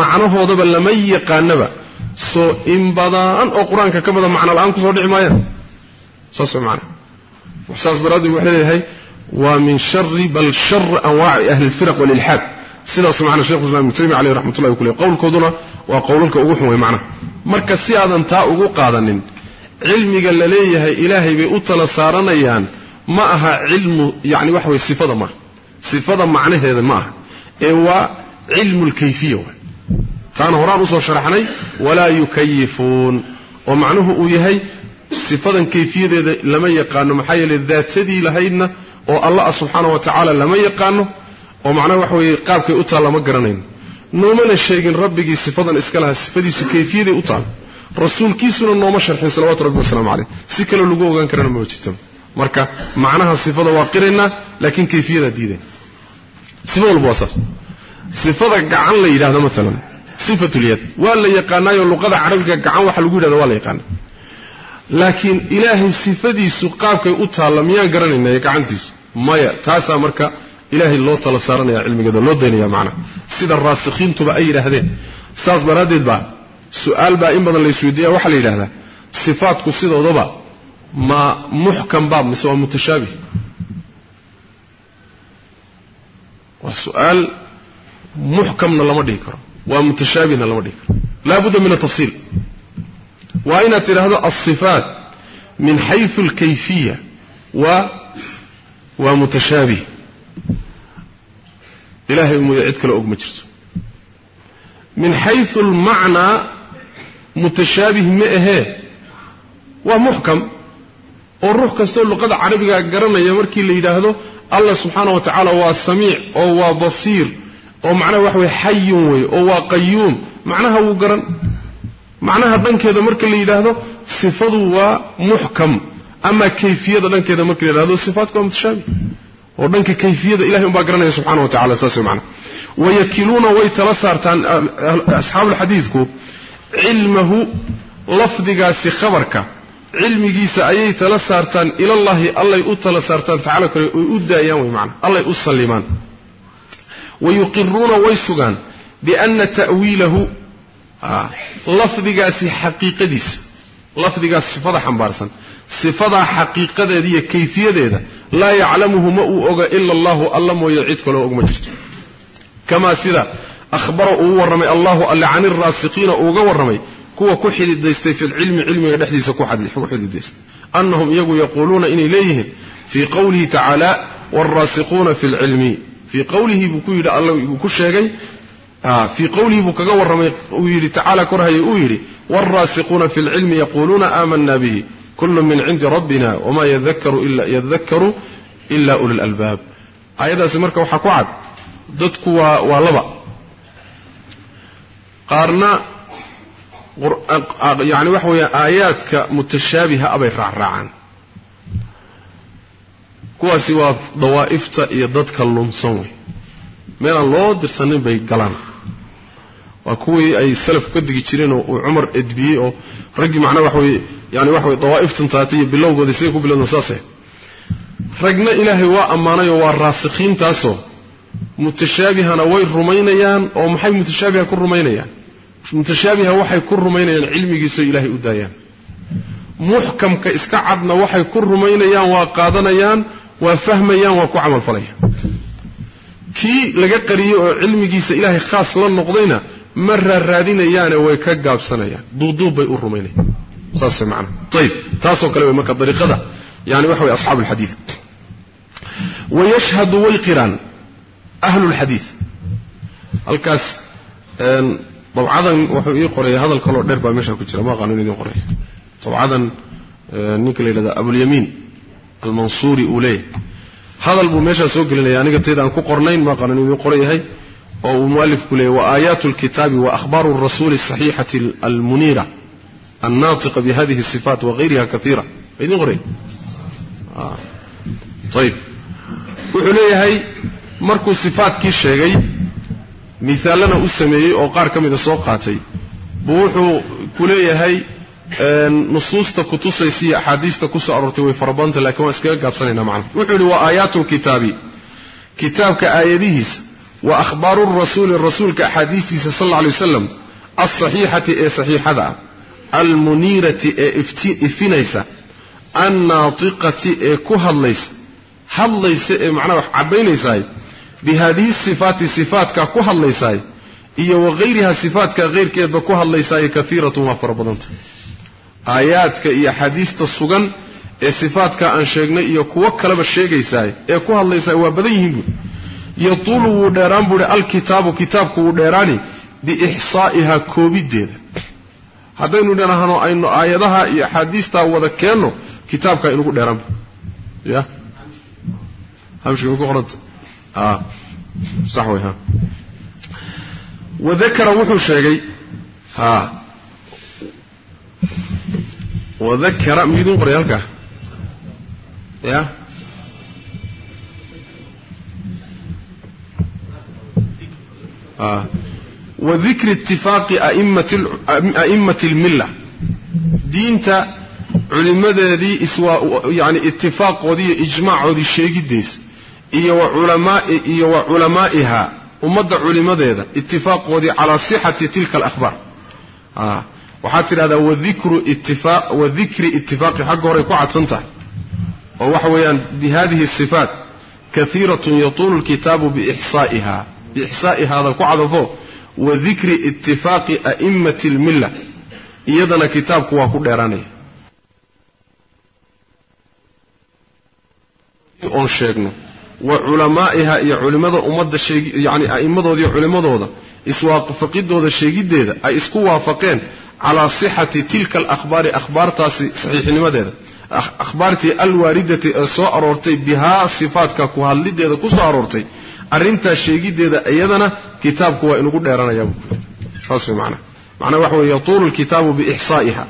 macnahoodaba lama yaqaanaba soo in badan oo qur'aanka ka mida macno la'aan ku soo dhici maayaan. Saas macana saas daraaddeed wuxuu leeyahay waa min shari bal shar anwaaci ahli alfiraq walilxaad sidaas macna shekhu islam ibnu taymiya caleyh raxmatullahi ku ley qowlkooduna waa qowlalka ugu xun way macnaha marka si aadan taa ugu qaadanin cilmiga la leeyahay ilaahay bay u tala saaranayaan ma aha cilmu yacni waxa weye sifada maaha sifada macnaheeda ma aha. Ee waa cilmu lkayfiya taana horaan u soo sharaxnay walaa yukayifuun oo macnuhu uu yahay sifadan kayfiyadeeda lama yaqaano maxaa yeele daatadii lahaydna oo allah ah subxaana wa tacaala lama yaqaano oo macnaha waxa weeye qaabkay u taalla ma garanayno noomana sheegin rabbigii sifadan iska lahaa sifadiisu kayfiyaday u taal. Rasuulkiisuna nooma sharxin salawatu rabbi wasalaamu caleyh si kaloo lagu ogaan karana mama jirtaba marka macnaha sifada waa qiraynaa laakiin kayfiyadaa diiday sifa walba waa saas. Sifada gacan la yidhahdo maalan sifatlyad waa la yaqaanaayo luqada carabiga gacan waxa lagu yidhahda waa la yaqaana laakiin ilaahay sifadiisu qaabkay u taalla miyaan garanaynay gacantiisu? Maya taasaa marka ilaahay loo tala saaranaya cilmigeeda loo daynaya macnaha sida raasikhiintuba ay yidhaahdeen. Saas daraaddeed baa su'aal baa in badan laysweydiiya waxaa la yidhahdaa sifaatku sidoodaba ma muxkam baa mise waa mutashaabih waa su'aal muxkamna lama dhihi karo. Waa mutashaabihna lama dhihi karo. Laa budda min atafsiil waa inaad tidhaahdo alsifaat min xayu alkayfiya waa waa mutashaabih ilahay mooya cid kale og ma jirto. Min xayu almacnaa mutashaabih ma ahee. Waa muxkam oo ruux kastoo luqada carabiga garanaya markii la yidhaahdo allah subxaana wa tacaala waa samiic oo waa basiir oo macnaha waxa weye xayun wey oo waa qayuum macnaha wuu garan macnaha dhankeeda marka la yidhaahdo sifadu waa muxkam. Ama kayfiyada dhankeeda marka la yidhahdo sifaatku waa mutashaabih. Oo dhanka kayfiyada ilahay umbaa garanaya subxana wa tacala saas wey macnaha. Wayakiluuna way tala saartaan asxaabuulxadiidku cilmahu lafdigaasi khabarka cilmigiisa ayay tala saartaan ilallahi allay u tala saartaan tacala kale oy u daayaan way macana allay u sallimaan wayuqiruuna way sugaan bianna ta'wiilahu lafdigaasi xaqiiqadiisa lafdigaas sifada xambaarsan sifadaa xaqiiqadeeda iyo kayfiyadeeda laa yaclamuhu ma uu oga ila allahu alla mooye cid kaloo og ma jirto. Kamaa sida ahbara uu warramay allahu alle can iraasiqiina uuga warramay kuwa ku xididaystay fi lcilmi cilmiga dhexdiisa ku xididaystay annahum iyagu yaquuluuna inay leeyihiin fii qowlihi tacaala waalraasiquuna fi lcilmi fii qowlihi buu ku yidhi alla buu ku sheegay fii qowlihi buu kaga warramay uu yidhi tacaala korhaya uu yidhi waalraasiquuna fi lcilmi yaquuluuna aamana bihi kullu min cindi rabbina wama yadakaru ila uli lalbaab aayadaasi marka waxaa ku cad dadku waa waa laba. Qaarna yani waxa weeya aayaadka mutashaabiha abay raacraacaan. Kuwaasi waa dawaa'ifta iyo dadka lunsan wey meelaan loo dirsanin bay galaan waa kuwii ay salafku ka digi jireen oo uu cumar edbiyey oo raggii macnaa waxa weye yani waxa weye dawaa'iftan taatay iyo bilowgoodii siday ku bilowdan saaseh ragna ilaahay waa ammaanayoo waa raasikhiintaasoo mutashaabihana way rumaynayaan oo maxay mutashaabiha ku rumaynayaan? Mutashaabiha waxay ku rumaynayaan cilmigiisao ilaahay u daayaan. Muxkamka iska cadna waxay ku rumaynayaan waa qaadanayaan waa fahmayaan waa ku camalfalayaan. Kii laga qariyey oo cilmigiisa ilaahay khaas la noqdayna ma raaraadinayaane way ka gaabsanayaan. Duuduub bay u rumaynayaan. Saas macana ayib taasoo kale wey marka dariiqada yani waxa wey asxaabu alxadiid wayashhadu way qiraan ahlu lxadiid halkaas dabcadan wuxuu ii qoraya hadal kaloo dheer baa meesha ku jira ma aqaano in qoraya dabcadan ninka la yidhahda abulyamiin almansuuri uu leeyahay. Hadal buu meeshaa soo gelinaya aniga tayda aan ku qornayn ma aqaano in idin qorayahay oo uu mualifku leeyay wa aayaatu alkitaabi wa ahbaaru rasuuli asaxiixati almuniira annaatiqa bihadihi sifaat wahayriha kaiira idin qoray ah. ayb wuxuu leeyahay markuu sifaatkii sheegay miaalana u sameeyey oo qaar ka mida soo qaatay buu wuxuu ku leeyahay nusuusta kutusaysiiyo axaadiista ku soo aroortay way farabadanta laakiin waan iskaga gaabsanayna manaa wuxuu yihi wa aayaatu lkitaabi. Kitaabka aayadihiisa wa akhbaaru rasuuli rasuulka axaadiistiisa sal alay wasalam alsaxiixati ee saxiixada ah almuniirati ee ifinaysa annaatiqati ee ku hadlaysa hadlaysa ee macnaha wax caddaynaysaay bi haadihi sifaati sifaatkaa ku hadlaysaay iyo wahayriha sifaatkaa hayrkeedba ku hadlaysaaye kaiiratun waa fara badanta. Aayaadka iyo axaadiista sugan ee sifaatkaa aan sheegnay iyo kuwo kaleba sheegaysaay ee ku hadlaysaay waa badan yihiin buui yatuulu wuu dheeraan buuhi alkitaabu kitaabku wuu dheeraani biixsaa'ihaa koobiddeeda haddaynu dhanahno aynu aayadaha iyo axaadiistaa wada keenno kitaabkaa inugu dheeraanba ya? Ha? Wadakara wuxuu sheegay ha? Wadakara miyuudin qoray halkaa? Ya a wadikri itifaaqi a'immati almilla diinta culimmadeedii iswayani itifaaqoodii iyo ijmaacoodii sheegiddiisa iyo wa culamaa'iha ummadda culimadeeda itifaaqoodii calaa sixati tilka alahbaar waxaad tidhahdaa wadikri itifaaqi xagga horay ku cadfan tahay. Oo waxa weeyaan bihadihi sifaat kaiiratun yatuulu lkitaabu biixsaa'iha biixsaa'ihaada ku cadafo wadikri itifaaqi a'immati almilla iyadana kitaabku waa ku dheeraanaya oon sheegno wa culamaa'iha iyo culimmada ummadda yani a'immadoodaiyo culimmadooda iswaafaqidooda sheegiddeeda ay isku waafaqeen calaa sixati tilka alakhbaari akhbaartaasi saxiixnimadeeda akhbaartii alwaaridati ee soo aroortay bihaa sifaatka ku hadlideeda ku soo aroortay arrintaa sheegiddeeda iyadana kitaabku waa inugu dheeranayaa saas way macnaha macnaha waxa weye yatuulu lkitaabu biixsaa'iha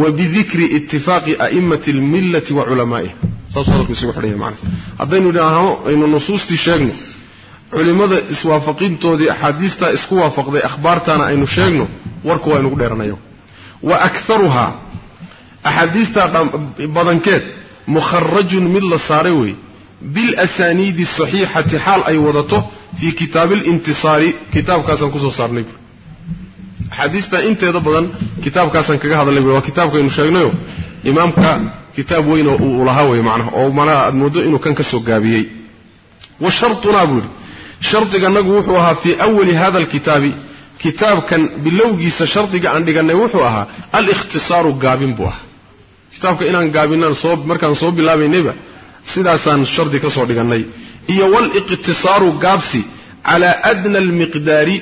wa bidikri itifaaqi a'immati almillati wa culamaa'iha. Saasuu hadalku isugu xidhanya macnaha haddaynu idhaahno aynu nusuustii sheegno. Culimmada iswaafaqintoodii axaadiistaa isku waafaqday akhbaartaana aynu sheegno warku waa inugu dheeranaya wa akaruhaa axaadiistaa badankeed mukharajun mid la saaray weeye bilasaniidi saxiixati xaal ay wadato fii kitaabi alintisaari kitaabkaasaan ku soo saarnay. Bu axaadiistaa inteeda badan kitaabkaasaan kaga hadalnay. Bu waa kitaabkaynu sheegnayo. Imaamka kitaab weyn oo uu lahaa wey macnaha oo manaa aad mooddo inuu kan ka soo gaabiyey. Wa shartunaa buu yidhi. Shardiganagu wuxuu ahaa fii awali hada alkitaabi kitaabkan bilowgiisa shardiga aan dhigannay wuxuu ahaa alikhtisaaru gaabin buu ahaa. Kitaabka inaan gaabinaan soo markaan soo bilaabaynayba sidaasaan shardi ka soo dhigannay. Iyo waliqtisaaru gaabsi calaa adna almiqdaari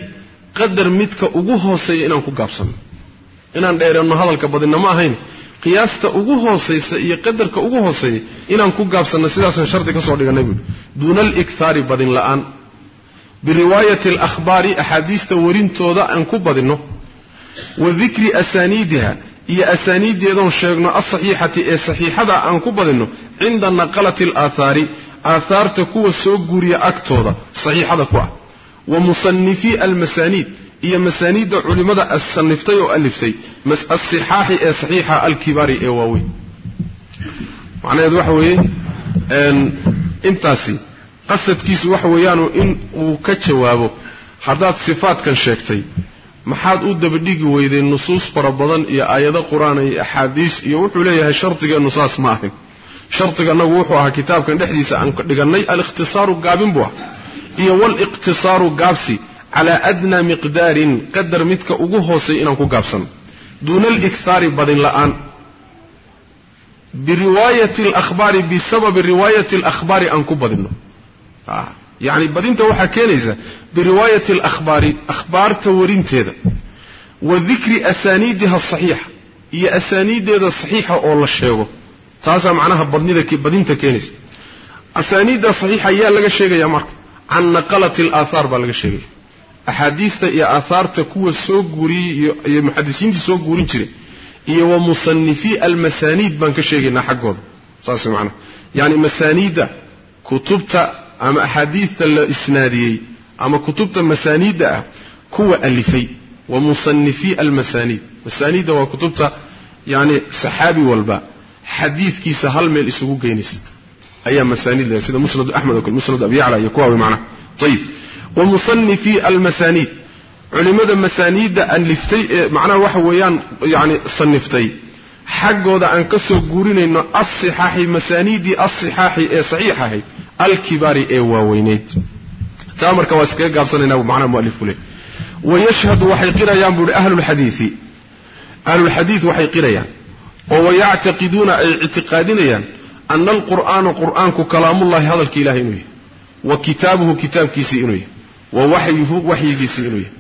qadar midka ugu hooseeya inaan ku gaabsanno inaan dheeranno hadalka badinna ma ahayn. Qiyaasta ugu hoosaysa iyo qadarka ugu hooseeya inaan ku gaabsanno sidaasaan shardi ka soo dhigannay buuhi duuna alikhaari badin la'aan. Biriwaayati alakhbaari axaadiista warintooda aan ku badinno. Wa dikri asaaniidiha iyo asaaniiddeedoon sheegno alsaxiixati ee saxiixada aan ku badinno cinda naqalati alaahaari aahaarta kuwa soo guuriya agtooda saxiixada ku ah. Wa musanifii almasaaniid iyo masaaniidda culimmada saniftay oo aliftay alsixaaxi ee saxiixa alkibaari ee waaweyn. Macnaheedu waxa weeye intaasi qasadkiisu waxa weeyaanu in uu ka jawaabo haddaad sifaadkan sheegtay maxaad u dabadhigi weyday nusuus fara badan iyo aayado qur'aan iyo axaadiis iyo wuxuu leeyahay shardigeennu saas ma ahayn. Shardiga annagu wuxuu ahaa kitaabkan dhexdiisa aan dhigannay alikhtisaaru gaabin buu ah iyo waliqtisaaru gaabsi calaa adnaa miqdaarin qadar midka ugu hoosay inaan ku gaabsano duuna alikhaari badin la'aan. Biriwaayati alakhbaari bisababi riwaayati alakhbaari aan ku badinno yacni badinta waxaa keenaysa biriwaayati alakhbaari akhbaarta warinteeda wa dikri asaaniidiha asaxiixa iyo asaaniiddeeda saxiixa oo la sheego. Taasaa macnaha badnida badinta keenaysa. Asaaniidda saxiixa ayaa laga sheegaya marka can naqalati alaathaar baa laga sheegaya. Axaadiista iyo aahaarta kuwa soo guuriyey iyo muxadisiintii soo guurin jiray iyo wa musanifii almasaaniid baan ka sheegaynaa xaggooda. Saas macnaha. Yacni masaaniidda kutubta ama axaadiista la isnaadiyey ama kutubta masaaniidda ah kuwa alifay wa musanifii almasaaniid. Masaaniidda waa kutubta yacni saxaabi walba xadiidkiisa hal meel isugu geynaysa ayaa masaaniid leeyahay sida musnad axmed oo kale musnad abi yacla iyo kuwa macnaha ayib wa musanifii almasaaniid. Culimmada masaaniidda aliftay ee macnaha waxa weeyaan yacni saniftay xaggooda aan ka soo guurinayno alsixaaxi masaaniiddii alsixaaxi ee saxiix ahayd alkibaari ee waaweyneyd taa marka waa iskaga gaabsanaynaa macnaha mualifku leh. Wayashhadu waxay qirayaan buu ihi ahlulxadiidi ahlulxadiid waxay qirayaan. Oo wayactaqiduuna ay ictiqaadinayaan ana alqur'aana qur'aanku kalaamullahi hadalka ilahay inuu yahay. Wa kitaabuhu kitaabkiisii inuu yahay. Wa waxyuhu waxyigiisii inuu yahay.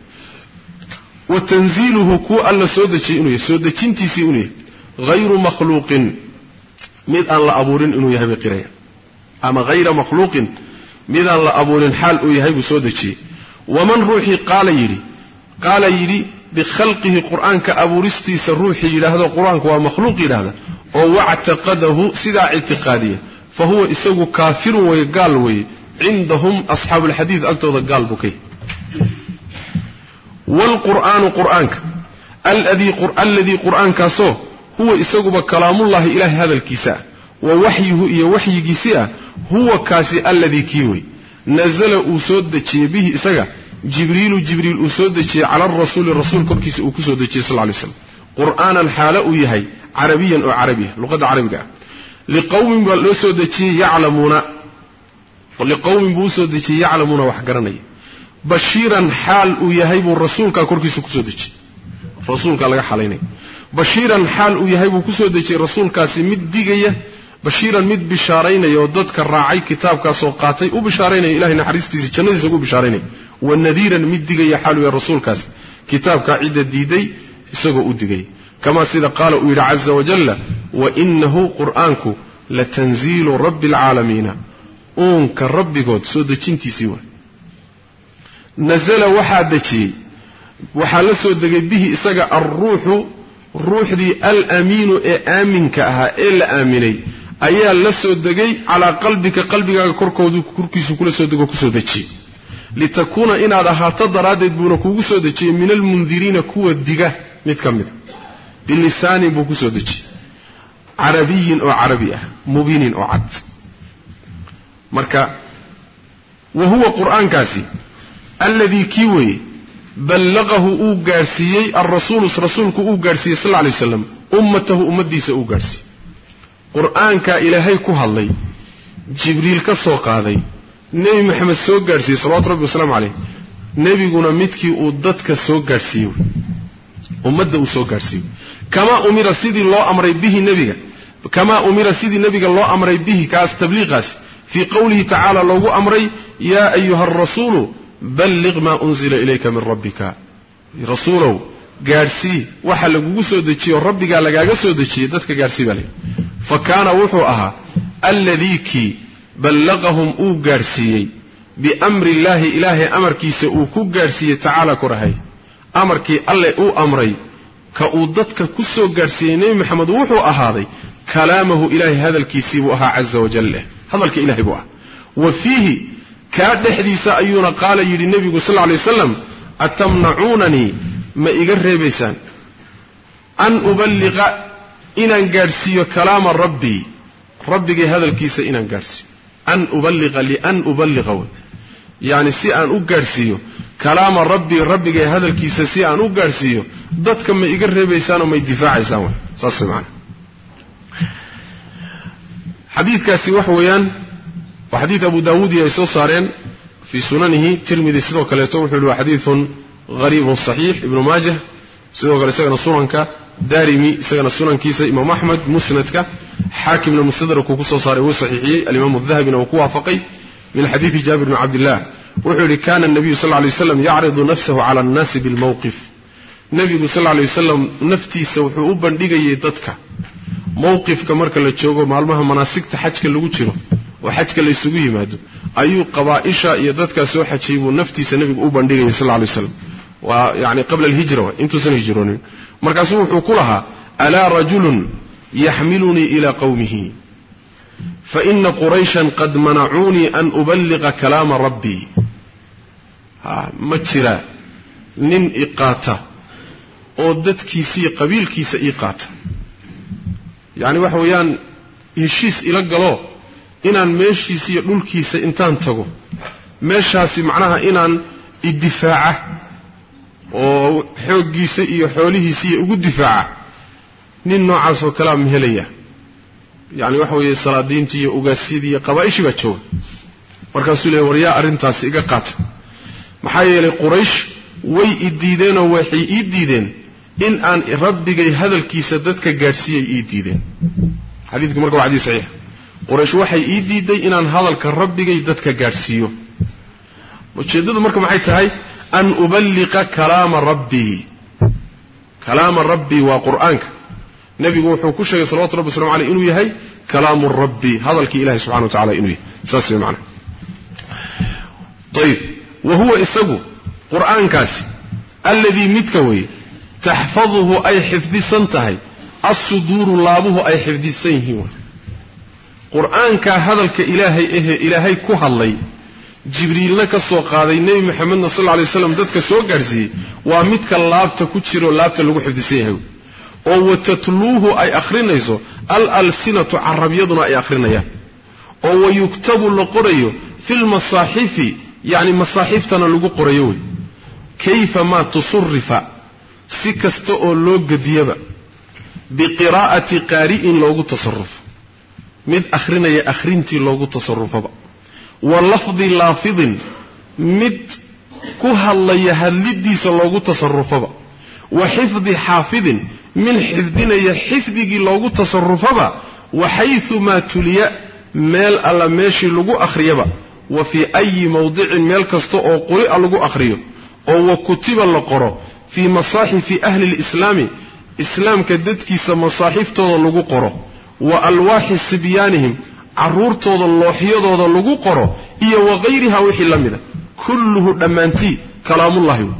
Wa tanziiluhu kuwa alla soo dejiyey inuu yahay. Soo dejintiisii inuu yahay. Hayru makhluuqin. Mid aan la abuurin inuu yahay bay qirayaan ama hayra makhluuqin midaan la abuurin xaal uu yahay buu soo dejiyey. Waman ruuxii qaala yidhi qaala yidhi bikhalqihi qur'aanka abuuristiisa ruuxii yidhaahdo qur'aanku waa makhluuq yidhaahda oo wactaqadahu sidaa ictiqaadiya fa huwa isagu kaafirun weye gaal weye cindahum asxaabuulxadiid agtooda gaal buu ka waalqur'aanu qur'aanka alladii qur'aankaasoo huwa isaguba kalaamullahi ilaahay hadalkiisa ah wa waxyuhu iyo waxyigiisii ah huwa kaasi alladii kii wey nazala uu soo dejiyey bihi isaga jibriilu jibriil uu soo dejiyey cala arasuuli rasuul korkiisa uu ku soo dejiyey sal lay slam qur'aanan xaalo uu yahay carabiyan oo carabiya luqadda carabiga ah. Liqowmin baa loo soo dejiyey yaclamuuna. Liqowmin buu u soo dejiyey yaclamuuna wax garanaya. Bashiiran xaal uu yahay buu rasuulkaa korkiisa ku soo dejiyey. Rasuulkaa laga xalaynaya bashiiran xaal uu yahay buu ku soo dejiyey rasuulkaasi mid digaya bashiiran mid bishaaraynaya oo dadka raacay kitaabkaasoo qaatay u bishaaraynaya ilahay naxariistiisa jannadiisa ugu bishaaraynaya wa nadiiran mid digaya xaal uu yahay rasuulkaasi kitaabkaa cidda diiday isagoo u digaya kamaa sida qaala uu yidhi caza wajalla wa inahu qur'aanku latanziilu rabbi alcaalamiina uunka rabbigood soo dejintiisii waay nazala waxaa dejiyey. Waxaa la soo degay bihi isaga alruuxu ruuxdii alamiinu ee aaminka ahaa ee la aaminay ayaa la soo degay calaa qalbika qalbigaaga korkoodu korkiisu kula soo dego ku soo dejiyey litakuuna inaad ahaato daraaddeed buuna kugu soo dejiyey min almundiriina kuwa diga mid ka mida bilisaanin buu ku soo dejiyey carabiyin oo carabi ah mubiinin oo cad. Marka wa huwa qur'aankaasi alladii kii weeye ballaqahu uu gaadhsiiyey alrasuulu rasuulku uu gaadhsiiyey sal lay waslam ummatahu ummaddiisa uu gaadhsiiyey qur'aankaa ilaahay ku hadlay jibriil ka soo qaaday nebi maxamed soo gaadhsiiyey salawatu rabbi wasalaamu caleyh nebiguna midkii uu dadka soo gaadhsiiyey ummadda uu soo gaadhsiiyey. Kamaa umira sidii loo amray bihi nebiga kamaa umira sidii nebiga loo amray bihi kaas tabliiqaas fii qowlihi tacaala loogu amray yaa ayuha arasuulu balliq maa unzila ilayka min rabbika. Rasuulow gaadhsii waxa lagugu soo dejiyo rabbigaa lagaaga soo dejiyey dadka gaadhsii baa layidhi fa kaana wuxuu ahaa alladii kii ballaqahum uu gaadhsiiyey biamri illaahi ilaahay amarkiisa uu ku gaadhsiiyey tacaala korahay amarkii alle uu amray ka uu dadka ku soo gaadhsiiyey nebi maxamed wuxuu ahaaday kalaamahu ilaahay hadalkiisii buu ahaa caza wajal leh hadalka ilahay buu ahaa. Wa fiihi kaa dhexdiisa ayuuna qaala yidhi nebigu sal lla lay waslam atamnacuunanii ma iga reebaysaan? An uballiqa inaan gaadhsiiyo kalaama rabbii rabbigay hadalkiisa inaan gaadhsiiyo. An uballiqa lian uballiqa wey yacni si aan u gaadhsiiyo kalaama rabbii rabbigay hadalkiisa si aan u gaadhsiiyo dadka ma iga reebaysaan oo may difaacaysaan wey saas way macana xadiidkaasi waxa weeyaan waa xadiid abu daawuudi ay soo saareen fii sunanihi tirmidi sidoo kaleeto wuxuu yihi waa xadiidun hariibun saxiix ibnu maajah sidoo kale isagana sunanka daarimi isagana sunankiisa imaam axmed musnadka xaakimna mustadrakuu ku soo saaray wuu saxiixiyey alimaamu dahabina uu ku waafaqay min xadiidi jaabir bni cabdillah. Wuxuu yidhi kana nabiyu sal lay waslam yacridu nafsahu cala annaasi bilmowqif nebigu sal lay wasalam naftiisa wuxuu u bandhigayay dadka. Mowqifka marka la joogo maalmaha manaasigta xajka lagu jiro oo xajka laysugu yimaado ayuu qabaa'isha iyo dadkaa soo xajiyey buu naftiisa nebigu u bandhigayay sal lay waslam waa yani qabla alhijra intuusan hijroonin markaasuu wuxuu ku lahaa alaa rajulun yaxmilunii ilaa qowmihi faina qurayshan qad manacuunii an uballiqa kalaama rabbii ma jira nin i qaata oo dadkiisiiyo qabiilkiisa ii qaata. Yacni waxa weeyaan heshiis ila galo inaan meeshiisa iyo dhulkiisa intaan tago. Meeshaasi macnaha inaan idifaaca oo xooggiisa iyo xoolihiisa iyo ugu difaaca nin noocaas oo kalea ma helaya. Yacni waxa weeye salaadiintii iyo ugaasyadii iyo qabaa'ishii baa jooga. Markaasuu leey war arrintaasi iga qaata maxaa yeelay quraysh way i diideenoo waxay ii diideen in aan rabbigay hadalkiisa dadka gaadhsiiyay ii diideen. Xadiidku marka waa xadiis saxiix. Quraysh waxay ii diiday inaan hadalka rabbigay dadka gaadhsiiyo. Ujeeddadu marka maxay tahay an uballiqa kalaama rabbii kalaama rabbii waa qur'aanka nebigu wuxuu ku sheegay salawatu rabbi waslamu aleyh inuu yahay kalaamu rabbi hadalkii ilahi subxana wa tacala inuu yahay saas way macana ayib wa huwa isagu qur'aankaasi alladii midka weeye taxfaduhu ay xifdisan tahay assuduuru laabuhu ay xifdisan yihiin way qur'aankaa hadalka ilaahay ahee ilaahay ku hadlay jibriilna ka soo qaaday nebi maxamedna sal lla lay slam dadka soo gaadhsiiyey waa midka laabta ku jiraoo laabta lagu xifdisan yahay oo watatluuhu ay akhrinayso al alsinatu carabyaduna ay akhrinayaan. Oo wayuktabu la qorayo filmasaaxifi yacni masaaxiiftana lagu qorayo wey. Kayfa maa tusurifa si kasta oo loo gediyaba biqiraa'ati qaari'in loogu tasarufo mid akhrinaya akhrintii loogu tasarufaba wa lafdi laafidin mid ku hadlaya hadlidiisa loogu tasarufaba wa xifdi xaafidin min xifdinaya xifdigii loogu tasarufaba wa xayumaa tuliya meel alla meeshii lagu akhriyaba. Wa fii ayi mawdicin meel kasta oo quri'a lagu akhriyo. Oo wa kutiba la qoro fii masaaxifi ahli lislaami islaamka dadkiisa masaaxiftooda lagu qoro. Wa alwaaxi sibyaanihim carruurtooda looxyadooda lagu qoro iyo waqayriha wixii la mida kulluhu dhammaantii kalaamullahi wey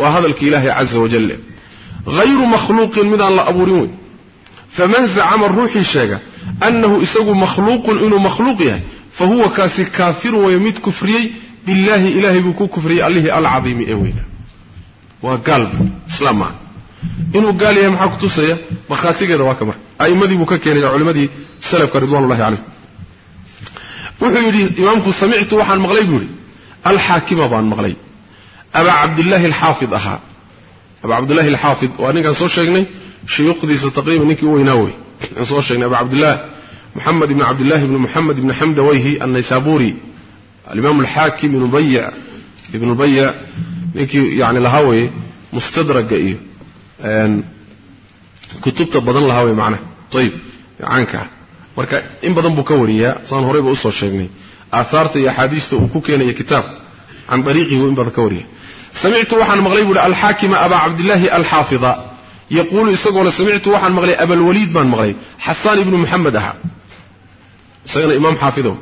waa hadalka ilaahay caza wajale hayru makhluuqin midaan la abuurin wey faman zacama ruuxii sheega annahu isagu makhluuqun inuu makhluuq yahay fa huwa kaasi kaafirun way mid kufriyey billaahi ilaahay buu ku kufriyey allihii alcadiimi ee weyna. Waa gaalba islaam maaha inuu gaal yahay maxaa kutusaya markhaatigeeda waa ka marka. A'immadii buu ka keenaya culimmadii salafka ridwanullahi calayhim wuxuu yidhi imaamku samictu waxaan maqlay buu yidhi. Alxaakima baan maqlay. Abaa cabdillaahi alxaafid ahaa. Abaa cabdillahi alxaafid waa ninkaan soo sheegnay shuyuukhdiisa taqriiban ninkii u weynaa wey. Aan soo sheegnay abaa cabdillaah moxamed ibni cabdillahi ibni moxamed ibni xamdawayhi annaysaburi alimaam alxaakim ibnu bayic ibnu bayic ninkii yani lahaa weye mustadraga iyo kutubta badan lahaa wey macnaha. Ayib caanka ah marka in badan buu ka wariyaa saan horeyba u soo sheegnay. Aahaarta iyo axaadiista uu ku keenaya kitaab can ariiqihi in badan ka wariya samictu waxaan maqlay buuhi alxaakima abaa cabdillaahi alxaafida. Yaquulu isagoo le samictu waxaan maqlay abalwaliid baan maqlay xasaan ibnu muxamed ahaa isagana imaam xaafidow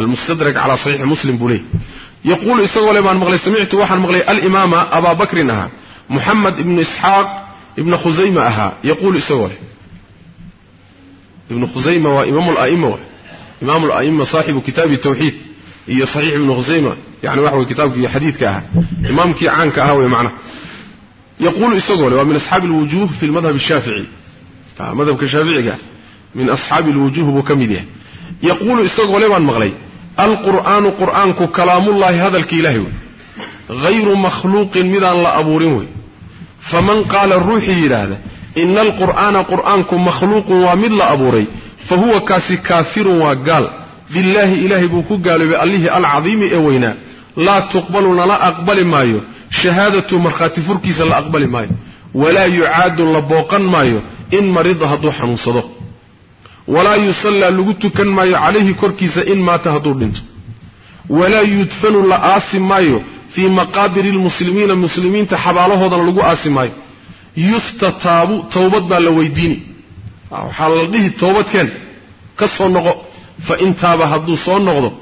almustadrak calaa saxiixi muslim buu leeyay yaquulu isagoo le baan maqlay samictu waxaan maqlay alimaama abaa bakrin ahaa muxamed ibnu isxaaq ibna khusayma ahaa yaquulu isagoo leh ibnu khusayma waa imaam la'ima wa. Imaam la'ima saaxibu kitaabi tawxiid iyo saxiix ibnu khusayma yani waxa way kitaabkii xadiidka ahaa. Imaamkii caanka ahaa wey macnaha yaquulu isagoo leh waa min asxaabi alwujuuh fi lmadhab ashaafici madhabka shaaficiga min asxaabi alwujuuh buu ka mid yahay. Yaquulu isagoo le baan maqlay alqur'aanu qur'aanku kalaamullaahi hadalka ilaahay wey hayru makhluuqin midaan la abuurin wey faman qaala ruuxii yidhaahda ina alqur'aana qur'aanku makhluuqun waa mid la abuuray fa huwa kaasi kaafirun waa gaal billaahi ilaahay buu ku gaaloobay allihii alcadiimi ee weynaa laa tuqbalu nala aqbali maayo shahaadatu markhaati furkiisa la aqbali maayo walaa yucaadu la booqan maayo in marida hadduu xanuunsado walaa yusallaa lagu tukan maayo calayhi korkiisa in maata hadduu dhinto walaa yudfanu la aasi maayo fii maqaabiri lmuslimiina muslimiinta xabaalahoodana lagu aasi maayo yuftataabu towbad baa la weydiini. Waxaa la dhihi toobadkeen ka soo noqo fa in taaba hadduu soo noqdo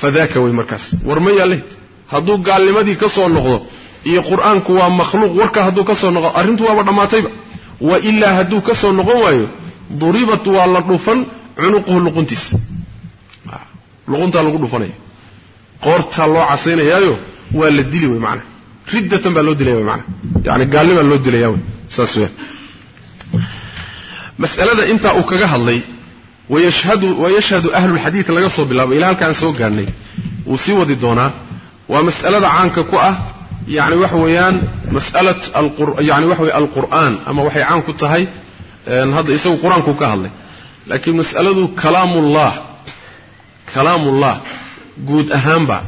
fadaaka wey markaas. War ma yaallahd hadduu gaalnimadii ka soo noqdo iyo qur'aanku waa makhluuq warka hadduu ka soo noqdo arrintu waaba dhammaatayba. Wa ilaa hadduu ka soo noqon waayo duribat waa la dhufan cunuquhu luquntiisa. Luquntaa lagu dhufanaya qoortaa loo casaynayaayo waa la dili wey maanaa riddatan baa loo dilaya wey maanaa yani gaalnimaa loo dilaya wey saas mas'alada intaa uu kaga hadlay wayashhadu ahlulxadiid laga soo bilaabo ilaa halkaan soo gaarhnay wuu sii wadi doonaa. Waa mas'alada caanka ku ah yani waxa weeyaan mas'alat yani waxa weye alqur'aan ama waxay caan ku tahay hadda isagu qur'aanku ka hadlay. Laakiin mas'aladu kalaamullah kalaamullah guud ahaanba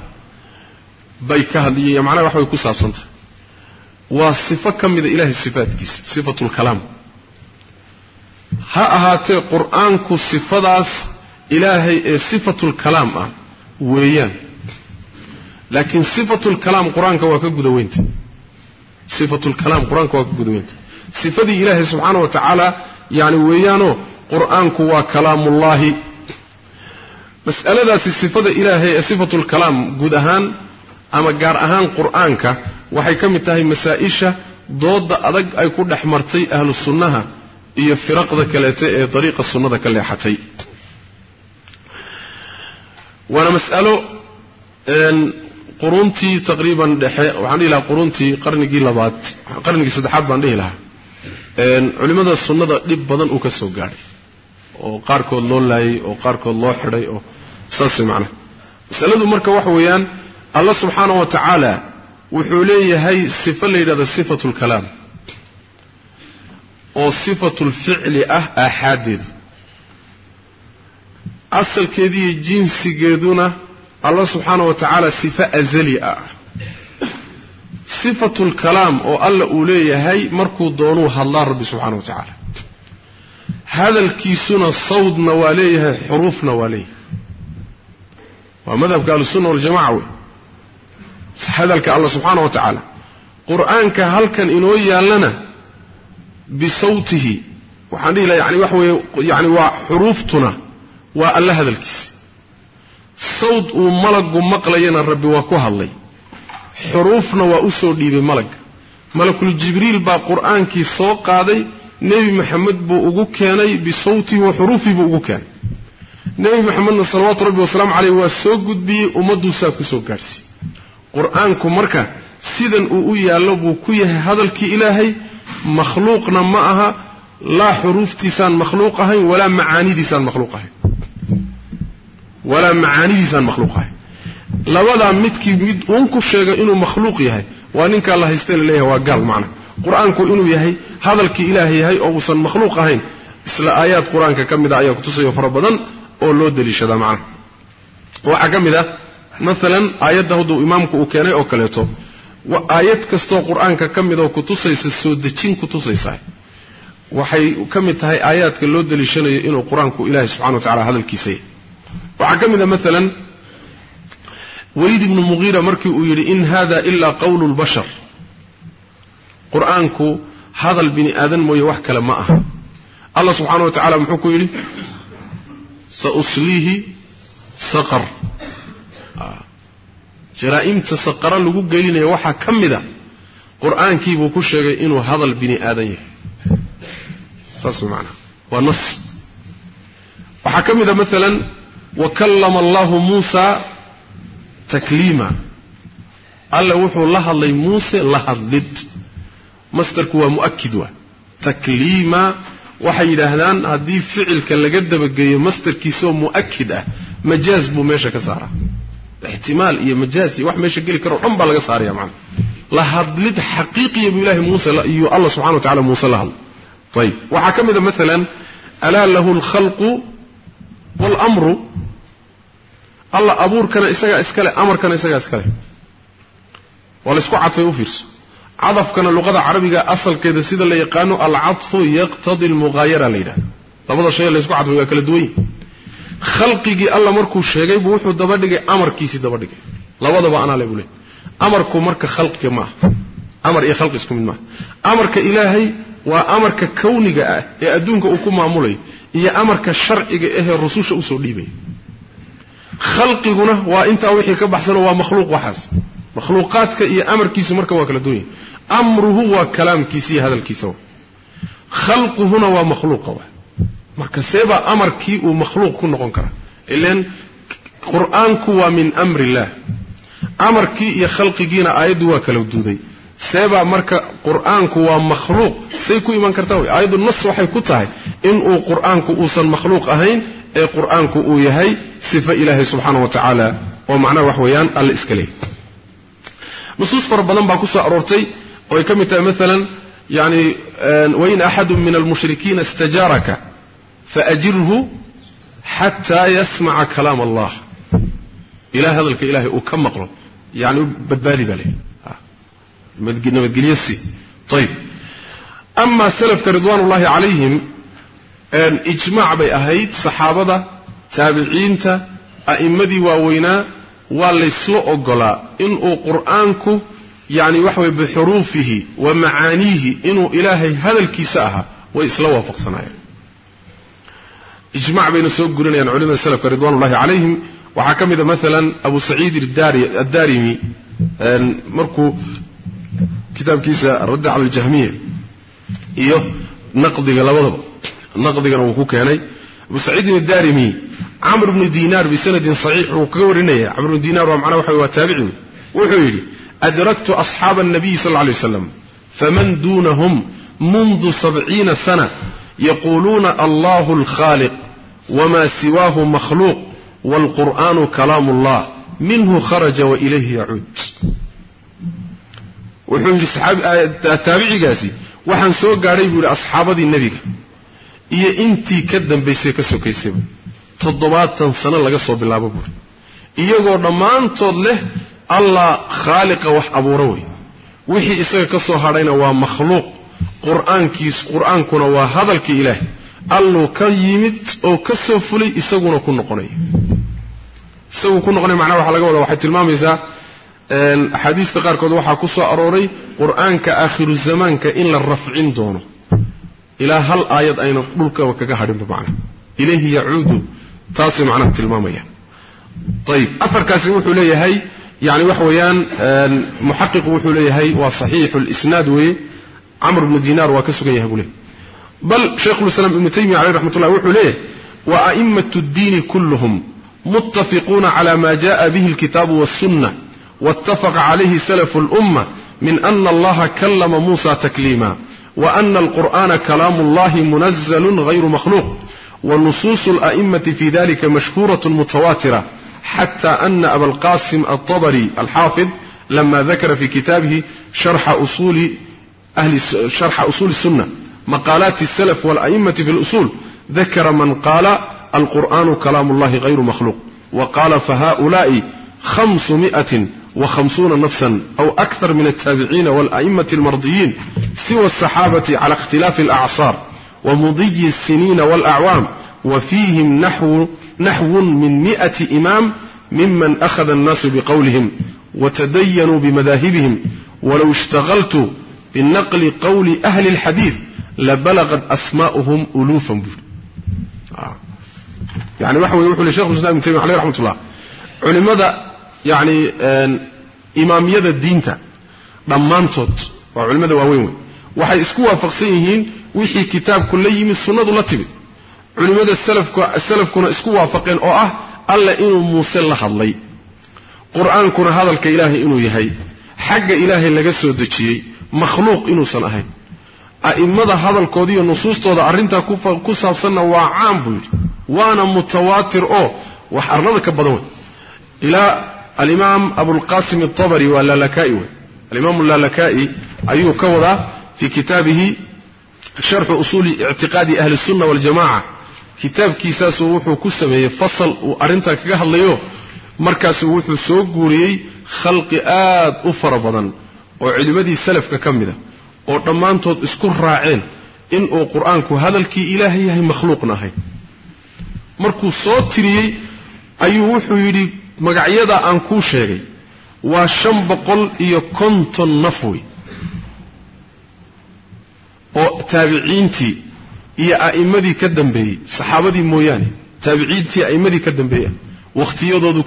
bay ka hadliya macnaha wax way ku saabsantahay waa sifo ka mida ilahay sifaatkiisa sifatulkalaam ha ahaatee qur'aanku sifadaas ilaahay ee sifatulkalaam ah weeyaan. Laakiin sifatulkalaam qur'aanka waa ka guda weynta sifatulkalaam qur'aanka waa ka guda weynta sifadii ilaahay subxaana wa tacaala yani weeyaanoo qur'aanku waa kalaamullaahi. Mas'aladaasi sifada ilaahay ee sifatulkalaam guud ahaan ama gaar ahaan qur'aanka waxay ka mid tahay masaa-isha dooda adag ay ku dhex martay ahlu sunnaha iyo firaqda kaleete ee dariiqa sunnada ka leexatay. Waana mas'alo quruntii taqriiban dhexe waxaan dhihi lahaa quruntii qarnigii labaad qarnigii saddexaad baan dhihi lahaa culimmada sunnada dhib badan uu ka soo gaadhay oo qaarkood loo laayay oo qaarkood loo xidhay oo saas way macnaha masaladu marka waxa weeyaan alla subxaana wa tacaala wuxuu leeyahay sifo la yidhahda sifatu lkalaam oo sifatulficli ah aaxaaddeedu asalkeediiyo jinsigeeduna alla subxaana wa tacaala sifo azali ah. Sifatulkalaam oo alla uu leeyahay markuu doonuu hadlaa rabbi subxana wa tacaala. Hadalkiisuna sawdna waa leeyahay xuruufna waa leeyahay. Waa madhabka ahlusunna waljamaca wey hadalka alla subxaana wa tacaala qur'aanka halkan inoo yaallana bisawtihi waxaan dhihi laha yani waxa weeye yani waa xuruuftuna waa alla hadalkiisa sawd uu malagu maqlayana rabbi waa ku hadlay. Xuruufna waa u soo dhiibay malagga malakul jibriil baa qur'aankii soo qaaday nebi maxamed buu ugu keenay bisawtihi wa xuruufii buu ugu keenay. Nebi maxamedna salawaatu rabbi wasalaamu caleyh waa soo gudbiyey ummadduusaa ku soo gaadhsiiyey qur'aanku marka sidan uu u yaallo buu ku yahay hadalkii ilaahay makhluuqna ma aha laa xuruuftiisaan makhluuq ahayn walaa macaanidiisaan makhluuq ahayn. Walaa macaanidiisaan makhluuq ahayn. Labadaa midkii mid uun ku sheega inuu makhluuq yahay waa ninkaa la haystee la leeyahay waa gaal macna. Qur'aanku inuu yahay hadalkii ilaah yahay oo uusan makhluuq ahayn isla aayaad qur'aanka ka mid a ayaa kutusayo fara badan oo loo daliishadaa macnaha waxaa ka mid ah maalan aayadda hadduu imaamku uu keenay oo kaleeto aayad kastoo qur'aanka ka mid oo kutusaysa soo dejin kutusaysa waxay ka mid tahay aayaadka loo daliishanayo inuu qur'aanku ilaahay subxana wa tacala hadalkiisa yahay. Waxaa ka mid a maalan weliid ibnu muqiira markii uu yidhi in hada ilaa qawlu lbashar qur'aanku hadal bini aadan mooye wax kale ma aha. Allah subxaana wa tacala muxuu ku yidhi sausliihi saqar jaraa'imta saqara lagu gelinaya waxaa ka mid a qur'aankiibuu ku sheegay inuu hadal bini aadan yahay. Saas macanaha waa nas. Waxaa ka mid a maalan wa kallama allahu muusa takliima. Alle wuxuu la hadlay muuse la hadlid. Masdarku waa mu'akid waa. Takliima waxay yidhaahdaan haddii ficilka laga dabageeyo mastarkiisaoo mu'akid ah majaaz buu meesha ka saaraa ixtimaal iyo majaaz iyo wax meesha geli karoo dhan baa laga saaraya macana la hadlid xaqiiqiya buu ilahay muuse iyo allah subxana wa tacala muuse la hadlay. Ayib waxaa ka mid a maalan alaa lahu alkhalqu waalamru alla abuurkana isagaa iskale amarkana isagaa iskale waa la isku cadfay u fiirso. Cadafkana luqada carabiga asalkeeda sida la yaqaano alcadfu yaqtadi almuqaayara la yidhahda labada shay laysku cadfay waa kala duwan yihiin khalqigii alla markuu sheegay buu wuxuu dabadhigay amarkiisii dabadhigay labadaba anaa le buu leey amarku marka khalqiga maaha amar iyo khalqi isku mid maaha amarka ilaahay waa amarka kawniga ah ee adduunka uu ku maamulayo iyo amarka sharciga ahee rususha u soo dhiibaya khalqiguna waa intaa wixii ka baxsanoo waa makhluuq waxaas. Makhluuqaadka iyo amarkiisu marka waa kala duwan. Yahay amruhu waa kalaamkiisa iyo hadalkiisa. Khalquhuna waa makhluuqa. wa marka seebaa amarkii uu makhluuq ku noqon karaa ilan qur'aanku waa min amri illaah amarkii iyo khalqigiina aayaddu waa kala duuday. Seebaa marka qur'aanku waa makhluuq say ku iman kartaa wey aayaddu nas waxay ku tahay inuu qur'aanku uusan makhluuq ahayn ee qur'aanku uu yahay sifo ilaahay subxaana wa tacaala oo macnaha wax weeyaan alle iska leeyahy nusuus fara badan baa ku soo aroortay oo ay ka mid tahay maalan yani wain axadu min almushrikiina istajaaraka faajirhu xataa yasmaca kalaam allah ilahay hadalka ilahay uu ka maqlo yani badbaadi baa leeyahy nabadgelyo si ayib ama salafka ridwaan ullahi calayhim ijmaac bay ahayd saxaabada taabiciinta a'immadii waaweynaa waa laysla ogolaa inuu qur'aanku yani waxa weye bixuruufihi wa macaaniihi inuu ilaahay hadalkiisa ahaa way isla waafaqsanaayeen ijmac bayna soo gurinayaan culimada salafka ridwanullahi calayhim. Waxaa ka mid a maalan abu saciid addaarimi markuu kitaabkiisa radda aljahmiya iyo naqdiga labadaba naqdigana wuu ku keenay. Abu saciidin addaarimi camr bnu dinaar bisanadin saxiix wuu kaga warinaya. Camr bnu dinaar waa macnaha waxa waa taabicigu wuxuu yidhi adraktu asxaaba annabiyi sal lay waslam faman duunahum mundu sabciina sana yaquuluuna allahu alkhaaliq wma siwaahu makhluuq wاlqur'anu kalaam اllah minhu kharaja wailayhi yacuud wuxuu yidhi taabicigaasi waxaan soo gaadhay buu yidhi asxaabadii nebiga iyo intii ka dambaysay ka sokaysayba toddobaatan sano laga soo bilaabo buuri iyagoo dhammaantood leh allah khaaliqa wax abuura wey wixii isaga ka soo hadhayna waa makhluuq qur'aankiis qur'aankuna waa hadalkii ilaah alluu ka yimid oo ka soo fulay isaguna ku noqonaya isaguu ku noqonaya macnaha waxaa laga wadaa waxay tilmaamaysaa axaadiista qaarkood waxaa ku soo arooray qur'aanka aakhiru zamaanka in la rafcin doono. Ilaa hal aayad ayna dhulkaba kaga hadhinba macnaha ilayhi yacuudu taasay macnaha tilmaamayaan. Ayib afarkaasi wuxuu leeyahay yani waxa weeyaan muxaqiqu wuxuu leeyahay waa saxiixu lisnaad weeye. Camr bnu dinaar waa ka sugan yahay buu leeyahy bal shaykhulislaam ibnu taymiya caleyh raxmatullahi wuxuu leeyahay wa a'immatu ddiini kulluhum muttafiquuna cala ma ja'a bihi alkitaabu waassunna waاttafaqa calayhi salafu اlumma min ana allaha kallama muusa takliima wa ana alqur'aana kalaamu اllahi munazlun hayru makhluuq wanusuusu اla'imati fi dalika mashhuuratun mutawaatira xata ana abalqaasim altabari alxaafid lama dakara fi kitaabihi sharxa usuuli sunna maqaalaati الslf wاlأimati fi اlusuul dakara man qaala alqur'anu kalaam اllahi hayru makhluuq wa qaala fahaؤulaaءi hamsumiئaة وhamsuuna nafsan aw akar min altaabiciina wاlأimati اlmardiyiin siwa الصaxaabati cala اkhtilaafi اlacsaar wamudiyi الsiniina wاlأcwaam wa fiihim naxwu min miئaةi imaam miman akhada الnaasu bqowlihim watadayanuu bimadaahibihim walow اshtaqaltu binaqli qowli ahli اlxadiiث labalaqad asmaa'uhum uluufan buuri yani waxa weye wuxu li shekhu ibn taymiya aleyh raxmat ullah culimmada yacni diinta dhammaantood waa culimada waaweyn wey waxay isku waafaqsan yihiin wixii kitaabku la yimid sunnadu la timid culimmada salafkuna isku waafaqeen oo ah alle inuu muuse la hadlay qur'aankuna hadalka ilaahay inuu yahay xagga ilaahay laga soo dejiyey makhluuq inuusan ahayn a'immada hadalkooda iyo nusuustooda arrintaa ku saabsanna waa caam buu yidhi. Waana mutawaatir oo wax arlada ka badan wey ilaa alimaam abulqasim altabari waa laalaka'i wey alimaam laalaka'i ayuu ka wadaa fii kitaabihi sharxu usuuli ictiqaadi ahli sunna waljamaca kitaabkiisaasuu wuxuu ku sameeyey fasal uu arrintaa kaga hadlayo. Markaasuu wuxuu soo guuriyey khalqi aad u fara badan oo culimmadii salafka ka mida oo dhammaantood isku raaceen inuu qur'aanku hadalkii ilaahay yahay makhluuqna ahayn markuu soo tiriyey ayuu wuxuu yidhi magacyada aan kuu sheegay waa shan boqol iyo konton naf wey oo taabiciintii iyo a'immadii ka dambeeyey saxaabadii mooyaane taabiciintii a'immadii ka dambeeya wakhtiyadoodu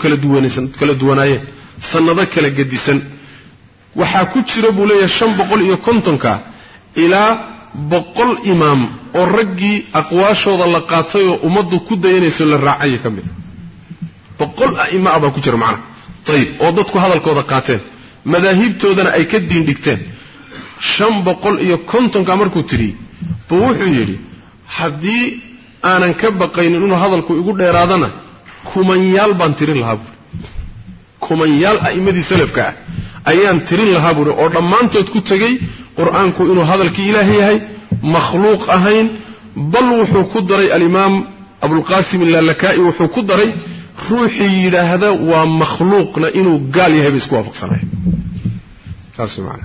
kala duwanaayeen sannado kala gedisan waxaa ku jira buu leeyahay shan boqol iyo kontonka ilaa boqol imaam oo raggii aqwaashooda la qaatay oo ummaddu ku dayanayso la raacaya ka mid. A boqol a'ima ah baa ku jira macnaha ayib oo dadku hadalkooda qaateen madaahibtoodana ay ka diindhigteen shan boqol iyo kontonka markuu tidhi buu wuxuu yidhi haddii aanan ka baqaynin inuu hadalku igu dheeraadana kumanyaal baan tirin lahaa buuri kumanyaal a'immadii salafka ah ayaan tirin lahaa buuri oo dhammaantood ku tegey qur'aanku inuu hadalkii ilaaha yahay makhluuq ahayn bal wuxuu ku daray alimaam abulqaasim ilaalaka'i wuxuu ku daray ruuxii yidhaahda waa makhluuqna inuu gaal yahay bay isku waafaqsanaya saas maana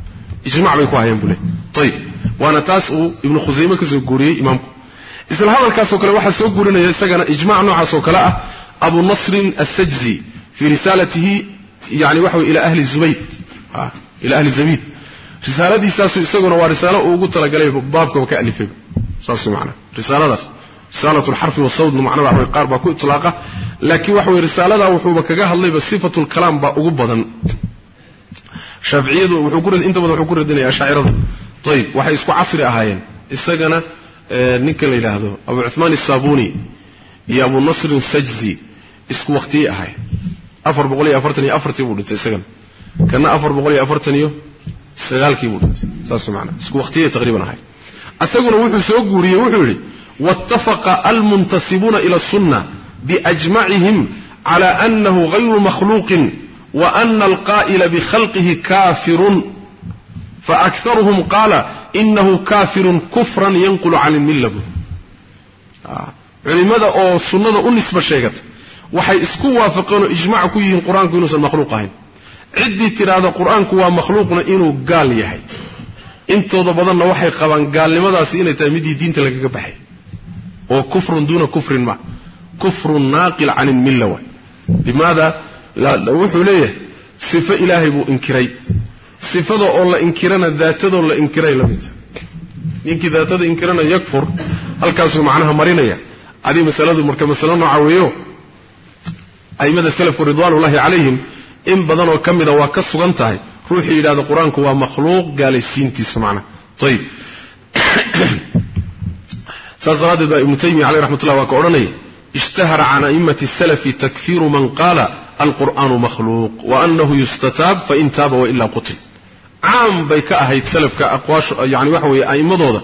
ijmac bay ku hayeen buu le ayib waana taas uu ibnu khusayme ka soo guuriyey imaamku isla hadalkaasoo kale waxaa soo guurinaya isagana ijmac noocaasoo kale ah abu nasrin assajzi fii risaalatihi yani waxa ila ahli zubayd ila ahli zabiid. Risaaladiisaasu isaguna waa risaalo uu ugu talagalay baabkaba ka alifay. Saas maana risaaladaas risaalat lxarfi wasawdna macnada waxa qaar baa ku itlaaqa laakiin waxa weye risaaladaa wuxuuba kaga hadlayba sifatu lkalaam baa ugu badan. Shaaficiyadu inta badan wuxuu ku radinaya ashaacirada ayib waxay isku casri ahaayeen. Isagana ninka la yidhaahdo abu cuhmaan isaabuni iyo abu nasrin sajzi isku waqtiyey ahaayeen. Afar boqol iyo afartan iyo afartii buu dhintay isagana kana afar boqol iyo afartan iyo sagaalkii buu dhintay saas maanaa isku waqtiyey taqriiban ahayd isaguna wuxuu soo guuriyey wuxuu yidhi waاtafaqa almuntasibuuna ila الsunna biajmacihim cala anahu غayru makhluuqin وأن القائل بخلقه كافر فأكثرهم قال إنه كافر كفرا ينقل عن الملة culimada oo sunnada u nisba sheegata waxay isku waafaqeen oo ijmac ku yihiin qur-aanku inuusan makhluuq ahayn ciddii tidhaahda qur'aanku waa makhluuqna inuu gaal yahay. Intooda badanna waxay qabaan gaalnimadaasi inay tahay midii diinta lagaga baxay. Oo kufrun duuna kufrin ma. Kufrun naaqil can ilmilla waay limaada wuxuu leeyahay sifo ilaahay buu inkiray. Sifada oo la inkirana daatadoo la inkiray la midta ninkii daatada inkirana yakfur halkaasuu macnaha marinaya. Adii masaladu marka masalo nooca weeyo a'immada salafku ridwaanullaahi calayhim in badanoo ka mida waa ka sugan tahay. Ruuxuu yidhahda qur'aanku waa makhluuq gaalaysiintiisa macnaha ayib saas daraaddeed baa ibnu taymiya caleyh raxmatullah waa ka odhanaya ishtahara can a'immati salafi takfiiru man qaala alqur'aanu makhluuq waanahu yustataab fain taaba wailaa qutil. Caam bay ka ahayd salafka aqwaashu yani waxa weeye a'immadooda.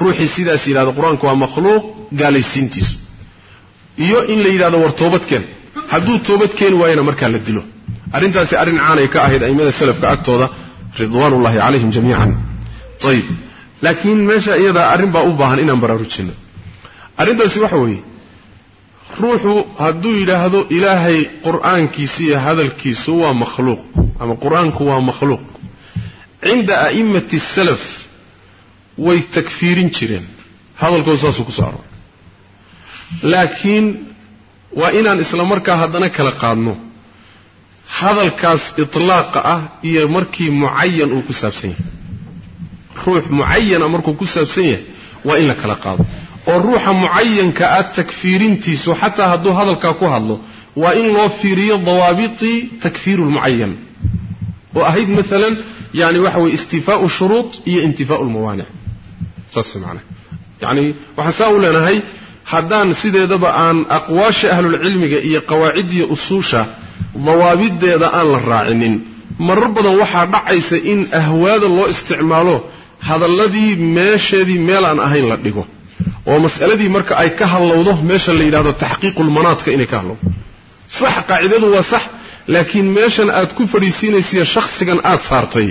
Ruuxii sidaas yidhahdo qur'aanku waa makhluuq gaalaysiintiisu iyo in la yidhahdo war toobadkeen hadduu toobad keeni waayana markaa la dilo arrintaasi arrin caanay ka ahayd a'immada salafka agtooda ridwaanullahi calayhim jamiican. Ayib laakiin meesha iyadaa arrin baa u baahan inaan baraarujinno arrintaasi waxa weeye ruuxu hadduu yidhaahdo ilaahay qur'aankiisa iyo hadalkiisu waa makhluuq ama qur'aanku waa makhluuq. Cinda a'immati salaf way takfiirin jireen. Hadalkooda saasuu ku soo laakiin waa inaan isla markaa haddana kala qaadno hadalkaas itlaaqa ah iyo markii mucayan uu ku saabsan yahay. Ruux mucayana markuu ku saabsan yahay waa in la kala qaado. Oo ruuxa mucayanka ah takfiirintiisu xataa hadduu hadalkaa ku hadlo waa in loo fiiriyo dawaabitii takfiiru lmucayan oo ahayd maalan yani waxa weye istifaau shuruud iyo intifaau lmawaanic saas maanaa yani waxaan saa u leenahay haddaan sideedaba aan aqwaasha ahlulcilmiga iyo qawaaciddiiyo usuusha dawaabideeda aan la raacinin. Marar badan waxaa dhacaysa in ahwaada loo isticmaalo hadalladii meesheedii meel aan ahayn la dhigo. Oo mas'aladii marka ay ka hadlowdo meesha la yidhahdo taxqiiqulmanaadka inay ka hadlowdo. Sax qaacidadu waa sax laakiin meeshan aad ku fadhiisiinaysiya shakhsigan aad saartay.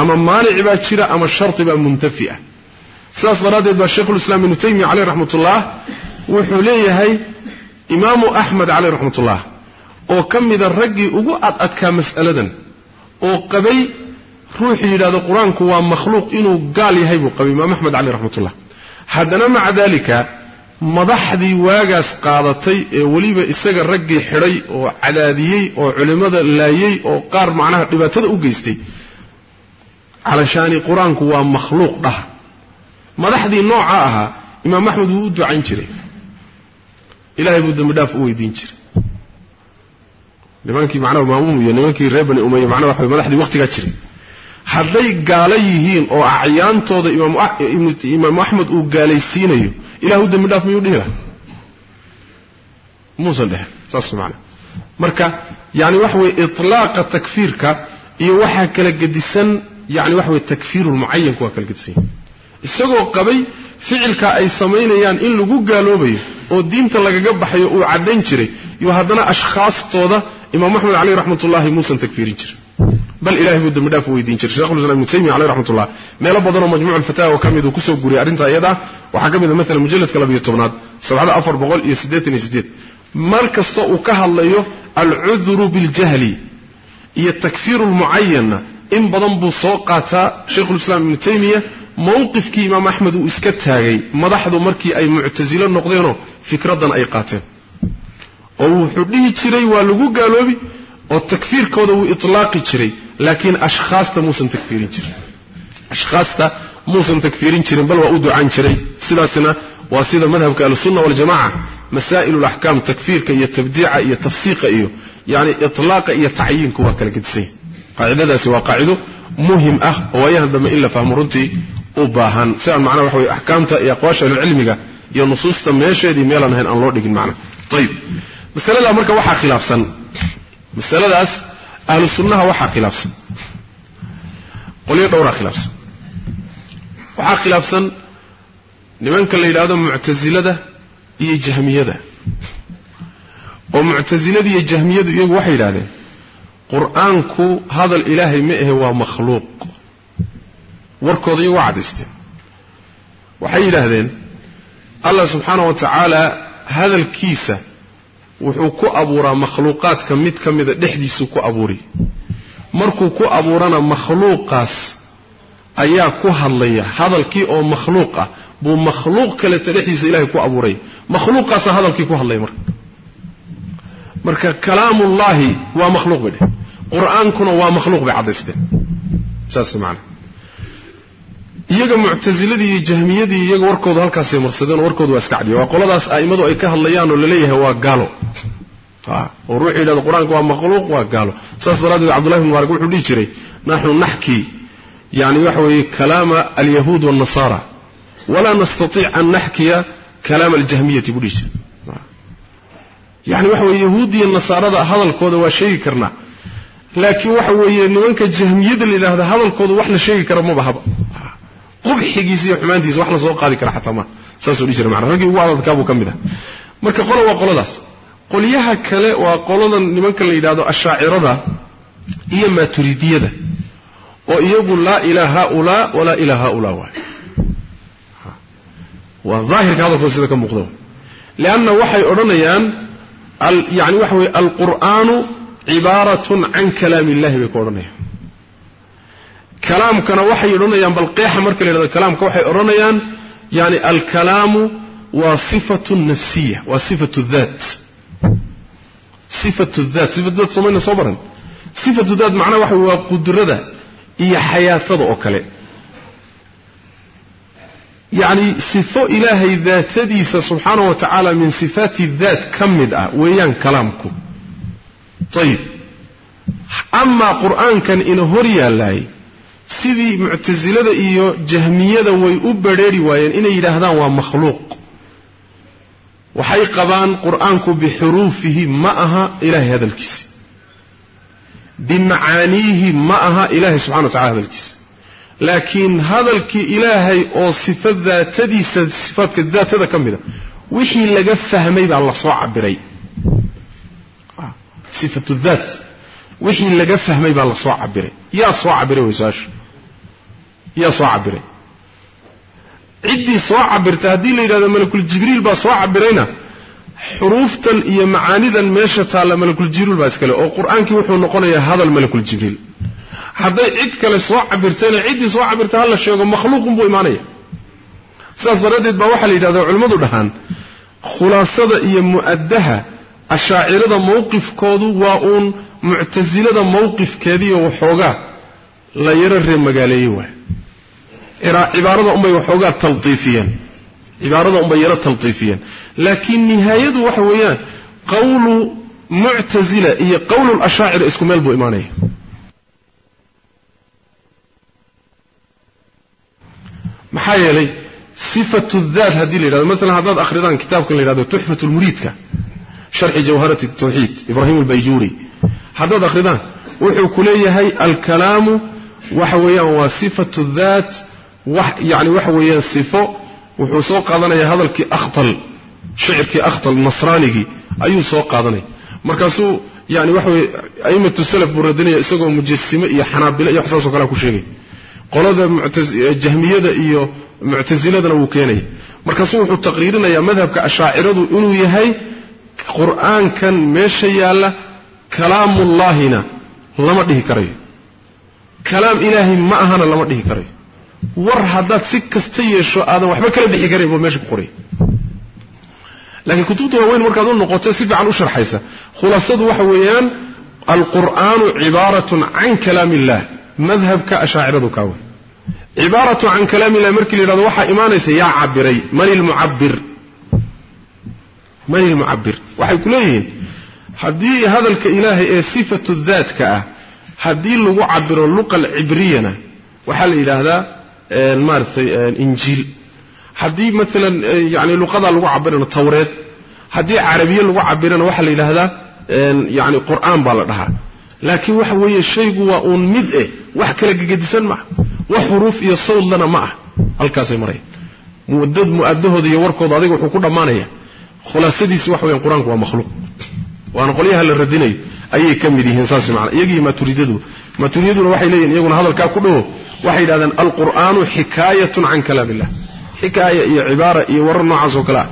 Ama maanic baa jira ama sharti baa muntafi ah. Sidaas daraaddeed baa sheikhulislaam ibnu taymiya caleyh raxmatullah wuxuu leeyahay imaamu axmed caleyh raxmatullah oo ka mida raggii ugu ad adkaa mas'aladan oo qabay ruuxuu yidhahdo qur'aanku waa makhluuq inuu gaal yahay buu qabay imaam axmed caleyh raxmatullah. Haddana maca daalika madaxdii waagaas qaadatay ee weliba isaga raggii xidhay oo cadaadiyey oo culimmada laayey oo qaar macnaha dhibaatada u geystay calashaani qur'aanku waa makhluuq dhah madaxdii nooca ahaa imaam axmed wuu u ducayn jiray. Ilahay buu dembi dhaaf u weydiin jiray nimankii macnaha maamuum iyo nimankii reer bani umaya macnaha waxa madaxdii waqtigaa jiray. Hadday gaalo yihiin oo acyaantooda imaamu axmed uu gaalaysiinayo ilah u dembi dhaaf miyuu dhihi laha muusan dhehen saas maana marka yani waxa weye itlaaqa takfiirka iyo waxaa kala gedisan yani waxa weye takfiirulmucayanku waa kala gedisan. Isagoo qabay ficilka ay samaynayaan in lagu gaaloobayo oo diinta lagaga baxayo uu caddayn jiray iyo haddana ashkhaastooda imaam axmed caleyh raxmatullahi muusan takfiirin jirin. Bal ilahay buu dembi dhaaf u weydiin jiray. Shekhulislam ibnu taymiya caleyh raxmatullah. Meelo badanoo majmuuc alfataawa ka mid uu ku soo guriyay arrintaa iyada waxaa ka mid a maalan mujalladka labiyo tobnaad sabcada afar boqol iyo siddeetan iyo siddeed. Mar kasta uu ka hadlayo alcudru biljahli iyo takfiiru lmucayanna in badan buu soo qaataa shaykhulislaam ibnu taymiya mowqifkii imaam axmed uu iska taagay madaxdu markii ay muctasilo noqdeenoo fikraddan ay qaateen. Oo wuxuu dhihi jiray waa lagu gaaloobi oo takfiirkooda wuu itlaaqi jiray laakiin ashkhaasta muusan takfiirin jirin. Ashkhaasta muusan takfiirin jirin bal waa u ducaan jiray. Sidaasna waa sida madhabka ahlusunna waljamaca masaa'il laxkaam takfiirka iyo tabdiica iyo tafsiiqa iyo yani itlaaqa iyo tacyiinku waa kala gedisanya qaacidadaasi waa qaacido muhiim ah oo waayahan dambe in la fahmo runtii u baahan. Aan macnaha waxa weye axkaamta iyo aqwaasha ahlulcilmiga iyo nusuusta meesheedii meelaan ahayn aan loo dhigin macna ayib masaladaa marka waxaa khilaafsan. Masaladaas ahlu sunnaha waxaa khilaafsan. Qolyo dhowraa khilaafsan. Waxaa khilaafsan nimanka la yidhaahdo muctasilada iyo jahmiyada. Oo muctasilada iyo jahmiyadu iyagu waxay yidhahdeen qur'aanku hadal ilaahay ma ahe waa makhluuq warkooda iyagu waa caddaysteen waxay yidhaahdeen allah subxaana wa tacaala hadalkiisa wuxuu ku abuuraa makhluuqaadka mid ka mida dhexdiisuu ku abuuri. Markuu ku abuurana makhluuqaas ayaa ku hadlaya hadalkii oo makhluuq ah buu makhluuq kaleeta dhexdiisa ilahay ku abuuray. Makhluuqaasaa hadalkii ku hadlaya marka. Marka kalaamullaahi waa makhluuq bay dheh qur'aankuna waa makhluuq bay caddaysteen saas macana iyaga muctasiladii iyo jahmiyadii iyaga warkoodu halkaasay marsadeen warkoodu waa iska waa qoladaas a'immadu ay ka hadlayaan oo la leeyahay waa gaalo. Oo ruuxuu yidhahdo qur'aanka waa makhluuq waa gaalo. Saas daraaddeed cabdullahi bn mubaarak wuxuu dhihi jiray naxnu naxkii yani waxa weeye kalaama alyahuud waannasara walaa nastaiic an naxkiya kalaama aljahmiyati buu dhihi jiray. Yani waxa weye yahuudiya nasaarada hadalkooda waa sheegi karnaa. Laakiin waxa weeye nimanka jahmiyada la yidhahda hadalkooda wax la sheegi kara maba haba qubxigiisa iyo xumaantiisa wax la soo qaadi kara xataa ma saasuu dhihi jiray macana raggii ugu adadkaabuu ka mid ah. Marka qola waa qoladaas. Qolyaha kale waa qoladan nimanka la yidhahdo ashaacirada iyo maaturidiyada oo iyagu laa ilaa haulaa walaa ilaa haulaa waay. Waa daahirka hadalkooda sida ka muuqda lianna waxay odhanayaan yani waxa weye alqur'aanu cibaaratun can kalaami illahi bay ku odhanayaan kalaamkana waxay odhanayaan bal qeexa marka la yidhahdo kalaamka waxay odhanayaan yani alkalaamu waa sifatu nafsiya waa sifatu daat. Sifatu daat sifatu daat somayna soo baran sifatu daat macnaha waxa waa qudrada iyo xayaatada oo kale. Yacni sifo ilaahay daatadiisa subxaana wa tacaala min sifaati daat ka mid ah weeyaan kalaamku. Ayib amaa qur'aankan ina hor yaallaay sidii muctasilada iyo jahmiyada way u badrheeri waayeen inay yidhaahdaan waa makhluuq. Waxay qabaan qur'aanku bixuruufihi ma aha ilahay hadalkiisa bimacaaniihi ma aha ilahay subxana wa tacala hadalkiisa laakiin hadalkii ilaahay oo sifo daatadiisa sifaadka daatada ka mida wixii laga fahmay baa la soo cabiray sifatu daat wixii laga fahmay baa la soo cabiray yaa soo cabiray way su'aasha yaa soo cabiray ciddii soo cabirta haddii la yidhahdo malakul jibriil baa soo cabirayna xuruuftan iyo macaanidan meesha taalla malakul jibriil baa iskale oo qur'aankii wuxuu noqonayaa hadal malakul jibriil. Hadday cid kale soo cabirtayna ciddii soo cabirta hala sheego makhluuqun buu imaanaya. Sidaas daraaddeed baa waxaa la yidhahdaa culimmadu dhahaan khulaasada iyo mu'addaha ashaacirada mowqifkoodu waa uun muctasilada mowqifkeediiyo waxoogaa la yaro ree magaaleeyey waay. Cibaarada unbay waxoogaa taltiifiyeen cibaarada unbay yaro taltiifiyeen laakiin nihaayadu waxa weeyaan qawlu muctasila iyo qawlu lashaacira isku meel buu imaanaya. Maxaa yeelay sifatu daat haddii la yidhahdo maalan haddaad akhridaan kitaabkan la yidhahdo tuxfat lmuriidka sharxi jawharat tawxiid ibraahim albayjuuri. Haddaad akhridaan wuxuu ku leeyahay alkalaamu waxa weeyaan waa sifatu daat yani waxa weeyaan sifo wuxuu soo qaadanayaa hadalkii akhtal shicirkii akhtal nasraanigii ayuu soo qaadanaya. Markaasuu yani waxa weye aimatu salaf buu radinaya isagoo mujasime iyo xanaabile iyo wax saasoo kalea ku sheegay qolada jahmiyada iyo muctasiladana wuu keenaya. Markaasuu wuxuu taqriirinayaa madhabka ashaaciradu inuu yahay qur'aankan meesha yaalla kalaamullaahina lama dhihi karayo kalaam ilaahay ma ahana lama dhihi karayo war haddaad si kasta yeesho aadan waxba kala bixi karayn buu meesha ku qoraya laakiin kutubta waaweyn markaad u noqoto si fiican u sharxaysa. Khulaasadu waxa weeyaan alqur'aanu cibaaratun can kalaam illah madhabka ashaaciradu kaawe cibaaratu can kalaam illah markii la yidhahdo waxaa imaanaysa yaa cabiray man ilmucabir man ilmucabir waxay ku leeyihiin haddii hadalka ilaahay ee sifatu daatka ah haddii lagu cabiro luqal cibriyana waxaa la yidhaahdaa maaratay injiil. Haddii maalan yani luqadaa lagu cabirana tawreed. Haddii carabiye lagu cabirana waxaa la yidhaahdaa yani qur'aan baa la dhahaa. Laakiin waxa weeye shaygu waa uun mid eh wax kala gegedisan maaha wax xuruuf iyo sawdlana ma ah. Halkaasay marayaan muadad mu'adahooda iyo warkooda adiga wuxuu ku dhammaanaya. Khulaasadiisi waxa weyan qur'aanku waa makhluuq. Waana qolyaha la radinayo ayay ka mid yihiin saas macana iyagii maaturidadu maaturidaduna waxay leeyihiin iyaguna hadalkaa ku dhaho waxay yidhahdeen alqur'aanu xikaayatun can kalaam xikaaya iyo cibaara iyo warar noocaas oo kale ah.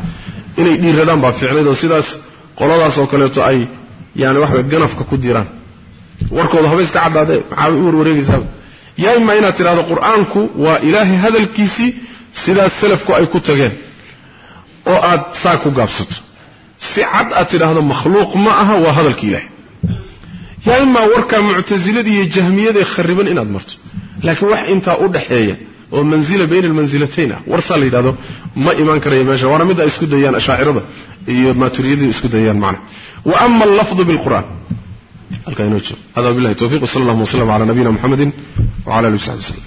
Inay dhiiradaan baa ficnayd sidaas qoladaas oo kaleeto ay yani waxa ganafka ku diraan warkooda haba iska caddaadee maxaabay u warwareegaysaaba yaa imaa inaad tidhahdo qur'aanku waa ilaahay hadalkiisii sidaas salafku ay ku tageen. Oo aad saa ku gaabsato. Si cad aad tidhaahdo makhluuq ma aha waa hadalka ilaahay imaa warkaa muctasilada iyo jahmiyadae khariban inaad marto. Laakiin wax intaa u dhaxeeya oo manzila bayna almansilatayn ah warsaa la yidhahdo ma imaan karaya meesha waana mid ay isku dayaan ashaacirada iyo maaturiyadii isku dayaan macna. Wa ama allafdu bilqur'an halkaa inoo jiro. Hada billahi tawfiq wsala allahuma wslam ala nabiyina muxamedin wala alihi w saxbi